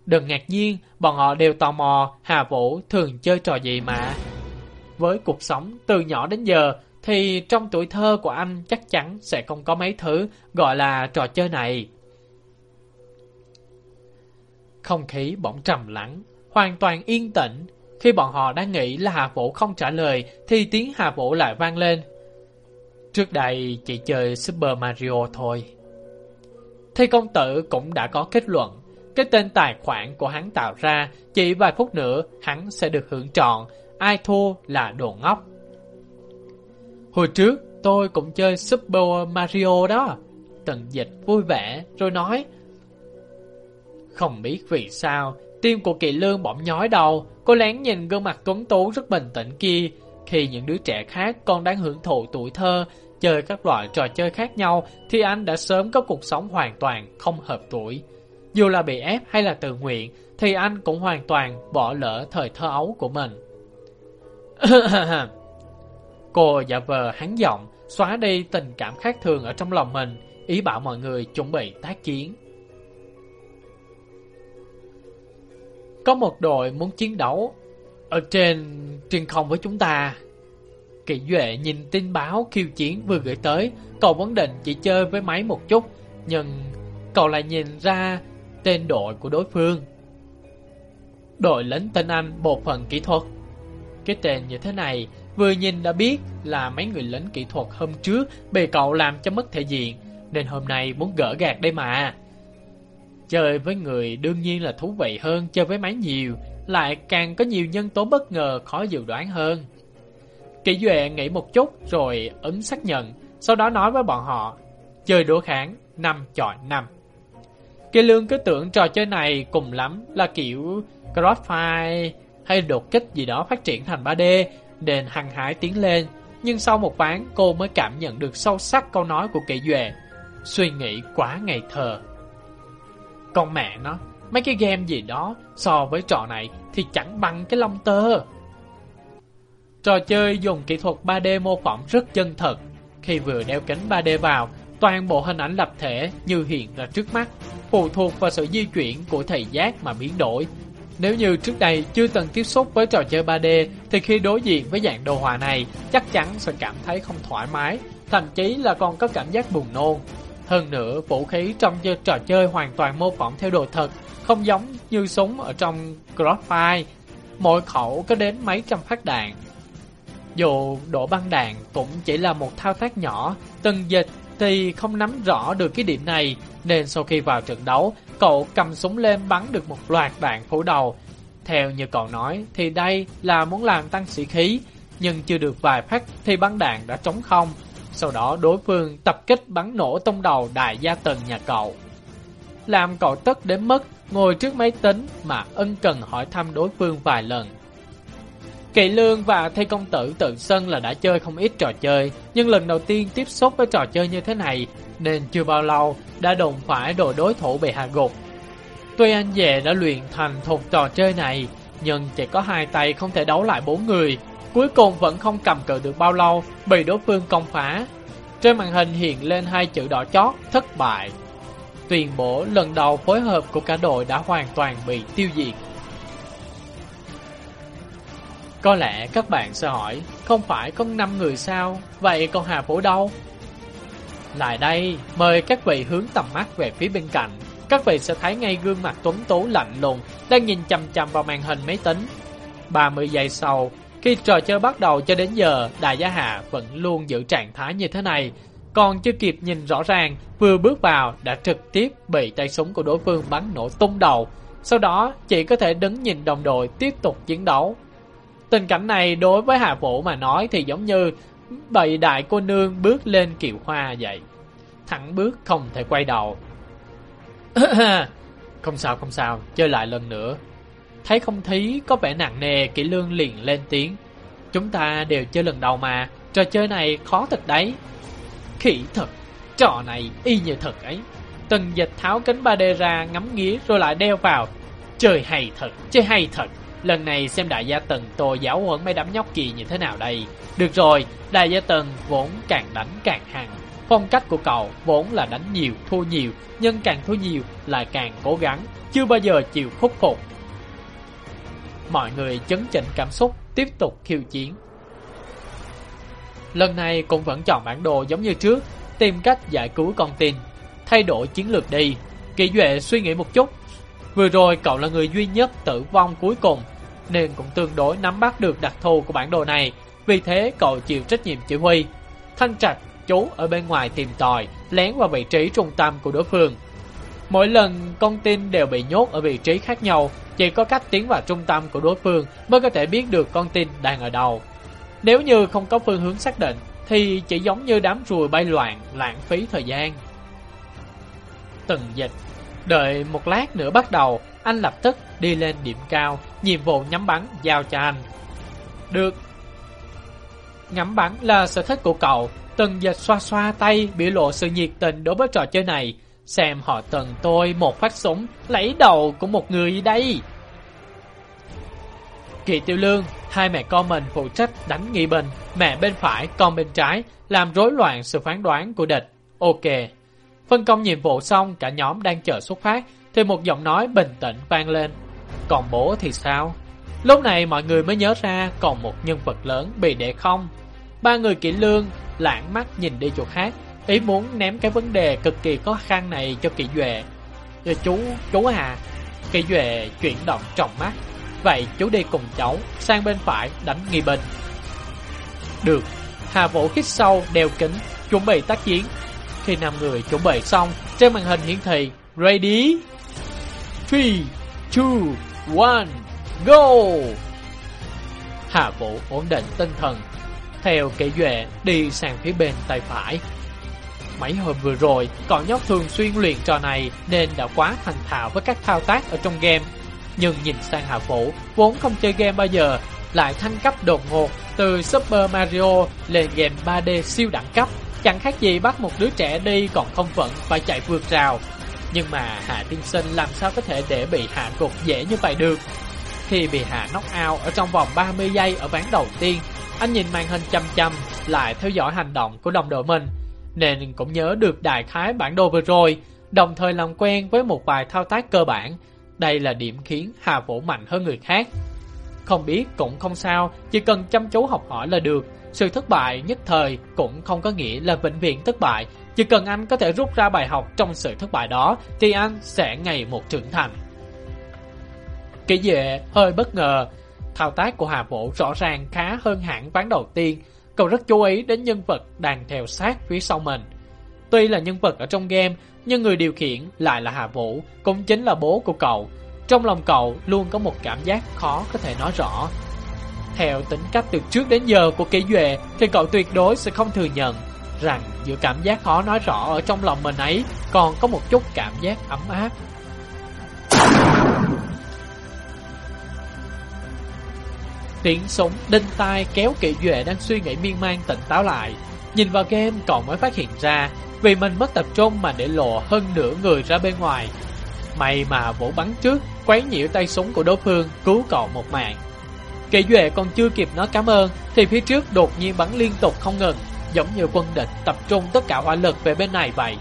[SPEAKER 1] Đừng ngạc nhiên, bọn họ đều tò mò Hà Vũ thường chơi trò gì mà. Với cuộc sống từ nhỏ đến giờ, thì trong tuổi thơ của anh chắc chắn sẽ không có mấy thứ gọi là trò chơi này. Không khí bỗng trầm lắng, hoàn toàn yên tĩnh. Khi bọn họ đang nghĩ là Hà Vũ không trả lời, thì tiếng Hà Vũ lại vang lên. Trước đây chỉ chơi Super Mario thôi. Thi công tử cũng đã có kết luận. Cái tên tài khoản của hắn tạo ra, chỉ vài phút nữa hắn sẽ được hưởng trọn. Ai thua là đồ ngốc. Hồi trước tôi cũng chơi Super Mario đó. Tần dịch vui vẻ rồi nói Không biết vì sao Tim của kỳ lương bỗng nhói đầu Cô lén nhìn gương mặt tuấn tú rất bình tĩnh kia Khi những đứa trẻ khác còn đang hưởng thụ tuổi thơ Chơi các loại trò chơi khác nhau Thì anh đã sớm có cuộc sống hoàn toàn không hợp tuổi dù là bị ép hay là tự nguyện Thì anh cũng hoàn toàn bỏ lỡ thời thơ ấu của mình Cô giả vờ hắn giọng, xóa đi tình cảm khác thường ở trong lòng mình, ý bảo mọi người chuẩn bị tác chiến. Có một đội muốn chiến đấu ở trên trên không với chúng ta. kỵ Duệ nhìn tin báo khiêu chiến vừa gửi tới, cậu vấn định chỉ chơi với máy một chút, nhưng cậu lại nhìn ra tên đội của đối phương. Đội lính tên Anh bộ phận kỹ thuật. Cái tên như thế này Vừa nhìn đã biết là mấy người lính kỹ thuật hôm trước bị cậu làm cho mất thể diện, nên hôm nay muốn gỡ gạt đây mà. Chơi với người đương nhiên là thú vị hơn chơi với máy nhiều, lại càng có nhiều nhân tố bất ngờ khó dự đoán hơn. Kỷ Duệ nghĩ một chút rồi ấn xác nhận, sau đó nói với bọn họ, chơi đối kháng 5 chọi 5. Kỳ lương cứ tưởng trò chơi này cùng lắm là kiểu Crossfire hay đột kích gì đó phát triển thành 3D, nên hăng hái tiến lên. Nhưng sau một ván cô mới cảm nhận được sâu sắc câu nói của kỹ duệ. Suy nghĩ quá ngày thờ. Con mẹ nó, mấy cái game gì đó so với trò này thì chẳng bằng cái lông tơ. Trò chơi dùng kỹ thuật 3D mô phỏng rất chân thật. Khi vừa đeo kính 3D vào, toàn bộ hình ảnh lập thể như hiện ra trước mắt, phụ thuộc vào sự di chuyển của thầy giác mà biến đổi. Nếu như trước đây chưa từng tiếp xúc với trò chơi 3D, thì khi đối diện với dạng đồ họa này, chắc chắn sẽ cảm thấy không thoải mái, thậm chí là còn có cảm giác buồn nôn. Hơn nữa, vũ khí trong trò chơi hoàn toàn mô phỏng theo đồ thật, không giống như súng ở trong Crossfire. Mỗi khẩu có đến mấy trăm phát đạn. Dù đổ băng đạn cũng chỉ là một thao tác nhỏ, từng dịch thì không nắm rõ được cái điểm này, nên sau khi vào trận đấu, cậu cầm súng lên bắn được một loạt đạn phủ đầu. Theo như cậu nói thì đây là muốn làm tăng sĩ khí, nhưng chưa được vài phát thì bắn đạn đã trống không. Sau đó đối phương tập kích bắn nổ tông đầu đại gia tần nhà cậu. Làm cậu tức đến mức ngồi trước máy tính mà ân cần hỏi thăm đối phương vài lần. Kỵ Lương và thay Công Tử tự sân là đã chơi không ít trò chơi, nhưng lần đầu tiên tiếp xúc với trò chơi như thế này, nên chưa bao lâu đã đụng phải đồ đối thủ bị hạ gục. Tuy anh về đã luyện thành thuộc trò chơi này, nhưng chỉ có hai tay không thể đấu lại bốn người, cuối cùng vẫn không cầm cự được bao lâu, bị đối phương công phá. Trên màn hình hiện lên hai chữ đỏ chót, thất bại. Tuyên bố lần đầu phối hợp của cả đội đã hoàn toàn bị tiêu diệt. Có lẽ các bạn sẽ hỏi, không phải có 5 người sao, vậy còn Hà Vũ đâu? Lại đây, mời các vị hướng tầm mắt về phía bên cạnh. Các vị sẽ thấy ngay gương mặt tuấn tú lạnh lùng, đang nhìn chầm chầm vào màn hình máy tính. 30 giây sau, khi trò chơi bắt đầu cho đến giờ, Đại Gia Hà vẫn luôn giữ trạng thái như thế này. Còn chưa kịp nhìn rõ ràng, vừa bước vào đã trực tiếp bị tay súng của đối phương bắn nổ tung đầu. Sau đó, chỉ có thể đứng nhìn đồng đội tiếp tục chiến đấu. Tình cảnh này đối với hạ Vũ mà nói thì giống như bầy đại cô nương bước lên kiệu hoa vậy. Thẳng bước không thể quay đầu. không sao không sao, chơi lại lần nữa. Thấy không thí có vẻ nặng nề, kỹ lương liền lên tiếng. Chúng ta đều chơi lần đầu mà, trò chơi này khó thật đấy. Khỉ thật, trò này y như thật ấy. Tần dịch tháo kính 3D ra ngắm nghía rồi lại đeo vào. Chơi hay thật, chơi hay thật. Lần này xem đại gia tần tôi giáo huấn mấy đám nhóc kỳ như thế nào đây. Được rồi, đại gia tần vốn càng đánh càng hăng. Phong cách của cậu vốn là đánh nhiều, thua nhiều, nhưng càng thua nhiều lại càng cố gắng, chưa bao giờ chịu khuất phục. Mọi người chấn chỉnh cảm xúc, tiếp tục khiêu chiến. Lần này cũng vẫn chọn bản đồ giống như trước, tìm cách giải cứu con tin, thay đổi chiến lược đi. Kỳ Duệ suy nghĩ một chút. Vừa rồi cậu là người duy nhất tử vong cuối cùng, nên cũng tương đối nắm bắt được đặc thù của bản đồ này, vì thế cậu chịu trách nhiệm chỉ huy. Thanh Trạch chú ở bên ngoài tìm tòi, lén vào vị trí trung tâm của đối phương. Mỗi lần con tin đều bị nhốt ở vị trí khác nhau, chỉ có cách tiến vào trung tâm của đối phương mới có thể biết được con tin đang ở đâu. Nếu như không có phương hướng xác định, thì chỉ giống như đám ruồi bay loạn, lãng phí thời gian. Từng dịch, đợi một lát nữa bắt đầu, anh lập tức đi lên điểm cao, nhiệm vụ nhắm bắn giao cho anh. Được. Ngắm bắn là sở thích của cậu, Tần dịch xoa xoa tay, biểu lộ sự nhiệt tình đối với trò chơi này. Xem họ tần tôi một phát súng, lấy đầu của một người đây. Kỳ tiêu lương, hai mẹ con mình phụ trách đánh nghi bình, mẹ bên phải, con bên trái, làm rối loạn sự phán đoán của địch. Ok. Phân công nhiệm vụ xong, cả nhóm đang chờ xuất phát, thì một giọng nói bình tĩnh vang lên. Còn bố thì sao? Lúc này mọi người mới nhớ ra còn một nhân vật lớn bị để không. Ba người kỹ lương, lãng mắt nhìn đi chỗ khác, ý muốn ném cái vấn đề cực kỳ khó khăn này cho kỹ duệ. Ờ, chú, chú à, kỹ duệ chuyển động trọng mắt. Vậy chú đi cùng cháu, sang bên phải đánh nghi bình Được, Hà Vũ hít sâu, đeo kính, chuẩn bị tác chiến. Khi năm người chuẩn bị xong, trên màn hình hiển thị Ready 3, 2, One go! hạ Vũ ổn định tinh thần, theo kẻ duệ đi sang phía bên tay phải. Mấy hôm vừa rồi, cậu nhóc thường xuyên luyện trò này nên đã quá thành thạo với các thao tác ở trong game. Nhưng nhìn sang hạ Vũ, vốn không chơi game bao giờ, lại thăng cấp đột ngột từ Super Mario lên game 3D siêu đẳng cấp. Chẳng khác gì bắt một đứa trẻ đi còn không vận phải chạy vượt rào. Nhưng mà Hạ Tiên Sinh làm sao có thể để bị hạ gục dễ như vậy được? Khi bị hạ knock out ở trong vòng 30 giây ở ván đầu tiên, anh nhìn màn hình chăm chăm, lại theo dõi hành động của đồng đội mình, nên cũng nhớ được đại khái bản đồ vừa rồi, đồng thời làm quen với một vài thao tác cơ bản. Đây là điểm khiến Hà Vũ mạnh hơn người khác. Không biết cũng không sao, chỉ cần chăm chú học hỏi là được. Sự thất bại nhất thời cũng không có nghĩa là vĩnh viễn thất bại. Chỉ cần anh có thể rút ra bài học trong sự thất bại đó, thì anh sẽ ngày một trưởng thành. Kỷ dệ hơi bất ngờ, thao tác của Hà Vũ rõ ràng khá hơn hẳn ván đầu tiên. Cậu rất chú ý đến nhân vật đang theo sát phía sau mình. Tuy là nhân vật ở trong game, nhưng người điều khiển lại là Hà Vũ, cũng chính là bố của cậu. Trong lòng cậu luôn có một cảm giác khó có thể nói rõ. Theo tính cách từ trước đến giờ của Kỷ duệ thì cậu tuyệt đối sẽ không thừa nhận rằng giữa cảm giác khó nói rõ ở trong lòng mình ấy còn có một chút cảm giác ấm áp. Tiếng súng đinh tai kéo kỵ duệ đang suy nghĩ miên man tỉnh táo lại. Nhìn vào game cậu mới phát hiện ra vì mình mất tập trung mà để lộ hơn nửa người ra bên ngoài. May mà vũ bắn trước, quấy nhiễu tay súng của đối phương, cứu cậu một mạng. Kỵ duệ còn chưa kịp nói cảm ơn, thì phía trước đột nhiên bắn liên tục không ngừng, giống như quân địch tập trung tất cả hỏa lực về bên này vậy.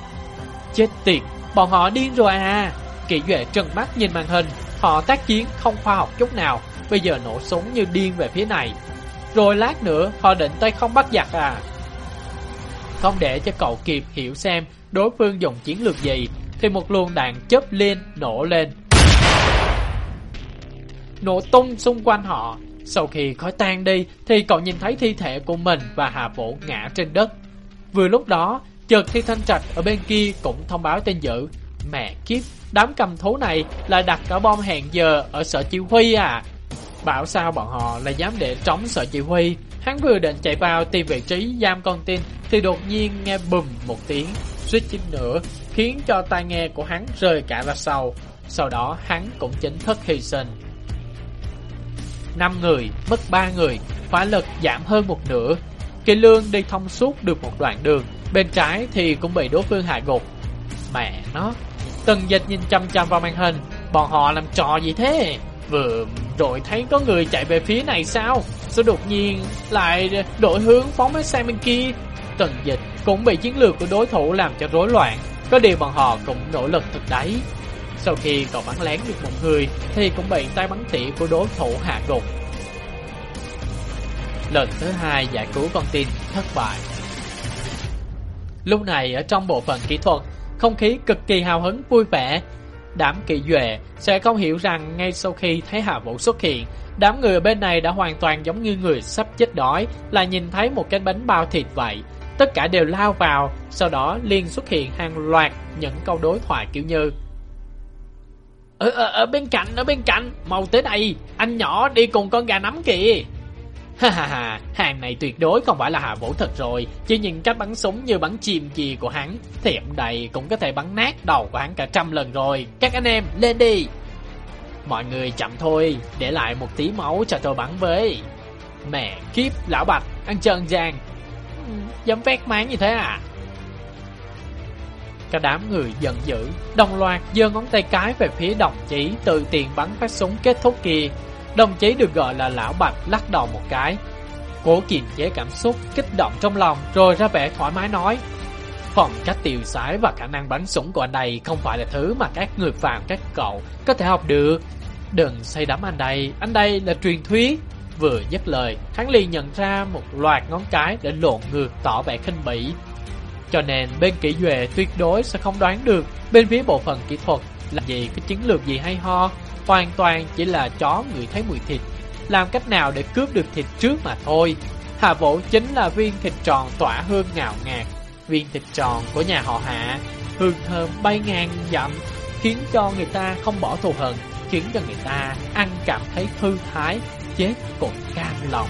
[SPEAKER 1] Chết tiệt, bọn họ điên rồi à! Kỷ duệ trừng mắt nhìn màn hình, họ tác chiến không khoa học chút nào, bây giờ nổ súng như điên về phía này. Rồi lát nữa họ định tay không bắt giặc à? Không để cho cậu kịp hiểu xem đối phương dùng chiến lược gì, thì một luồng đạn chớp lên nổ lên. Nổ tung xung quanh họ. Sau khi khói tan đi thì cậu nhìn thấy thi thể của mình và Hà Vũ ngã trên đất. Vừa lúc đó, chợt thi thanh trạch ở bên kia cũng thông báo tên dự. Mẹ kiếp, đám cầm thú này lại đặt cả bom hẹn giờ ở sở chỉ huy à? Bảo sao bọn họ lại dám để trống sở chỉ huy Hắn vừa định chạy vào tìm vị trí giam con tin Thì đột nhiên nghe bùm một tiếng Suýt chín nữa Khiến cho tai nghe của hắn rơi cả ra sau Sau đó hắn cũng chính thức hy sinh năm người, mất ba người Hỏa lực giảm hơn một nửa. Kỳ lương đi thông suốt được một đoạn đường Bên trái thì cũng bị đối phương hạ gục. Mẹ nó Tần dịch nhìn chăm chăm vào màn hình Bọn họ làm trò gì thế? Vừa rồi thấy có người chạy về phía này sao? Sao đột nhiên lại đổi hướng phóng với sang bên kia? Tần dịch cũng bị chiến lược của đối thủ làm cho rối loạn Có điều bọn họ cũng nỗ lực thực đấy. Sau khi cậu bắn lén được một người Thì cũng bị tay bắn tỉa của đối thủ hạ gục. Lần thứ hai giải cứu con tin thất bại. Lúc này ở trong bộ phận kỹ thuật Không khí cực kỳ hào hứng vui vẻ. Đám kỳ duệ sẽ không hiểu rằng ngay sau khi thấy Hà Vũ xuất hiện, đám người ở bên này đã hoàn toàn giống như người sắp chết đói, là nhìn thấy một cái bánh bao thịt vậy. Tất cả đều lao vào, sau đó liên xuất hiện hàng loạt những câu đối thoại kiểu như ở, ở, ở bên cạnh, ở bên cạnh, mau tới đây, anh nhỏ đi cùng con gà nắm kìa. Ha ha ha, hàng này tuyệt đối không phải là Hạ Vũ thật rồi, chỉ nhìn cách bắn súng như bắn chim chì của hắn, thì ông đây cũng có thể bắn nát đầu của hắn cả trăm lần rồi. Các anh em, lên đi! Mọi người chậm thôi, để lại một tí máu cho tôi bắn với. Mẹ kiếp, lão bạch, ăn trơn giang. Ừ, dám vét máng như thế à? Cả đám người giận dữ, đồng loạt giơ ngón tay cái về phía đồng chí từ tiền bắn phát súng kết thúc kia. Đồng chí được gọi là Lão Bạch lắc đầu một cái. Cố kiềm chế cảm xúc Kích động trong lòng Rồi ra vẻ thoải mái nói Phong cách tiêu sái và khả năng bắn súng của anh đây Không phải là thứ mà các người phàm các cậu Có thể học được. Đừng say đắm anh đây Anh đây là truyền thuyết. Vừa dứt lời Hắn liền nhận ra một loạt ngón cái Để lộn ngược tỏ vẻ khinh bỉ. Cho nên bên kỹ duệ tuyệt đối sẽ không đoán được Bên phía bộ phận kỹ thuật Là gì cái chiến lược gì hay ho hoàn toàn chỉ là chó người thấy mùi thịt, làm cách nào để cướp được thịt trước mà thôi. Hạ Vũ chính là viên thịt tròn tỏa hương ngào ngạt, viên thịt tròn của nhà họ Hạ, hương thơm bay ngang dặm, khiến cho người ta không bỏ thù hận, khiến cho người ta ăn cảm thấy thư thái, chết cũng cam lòng.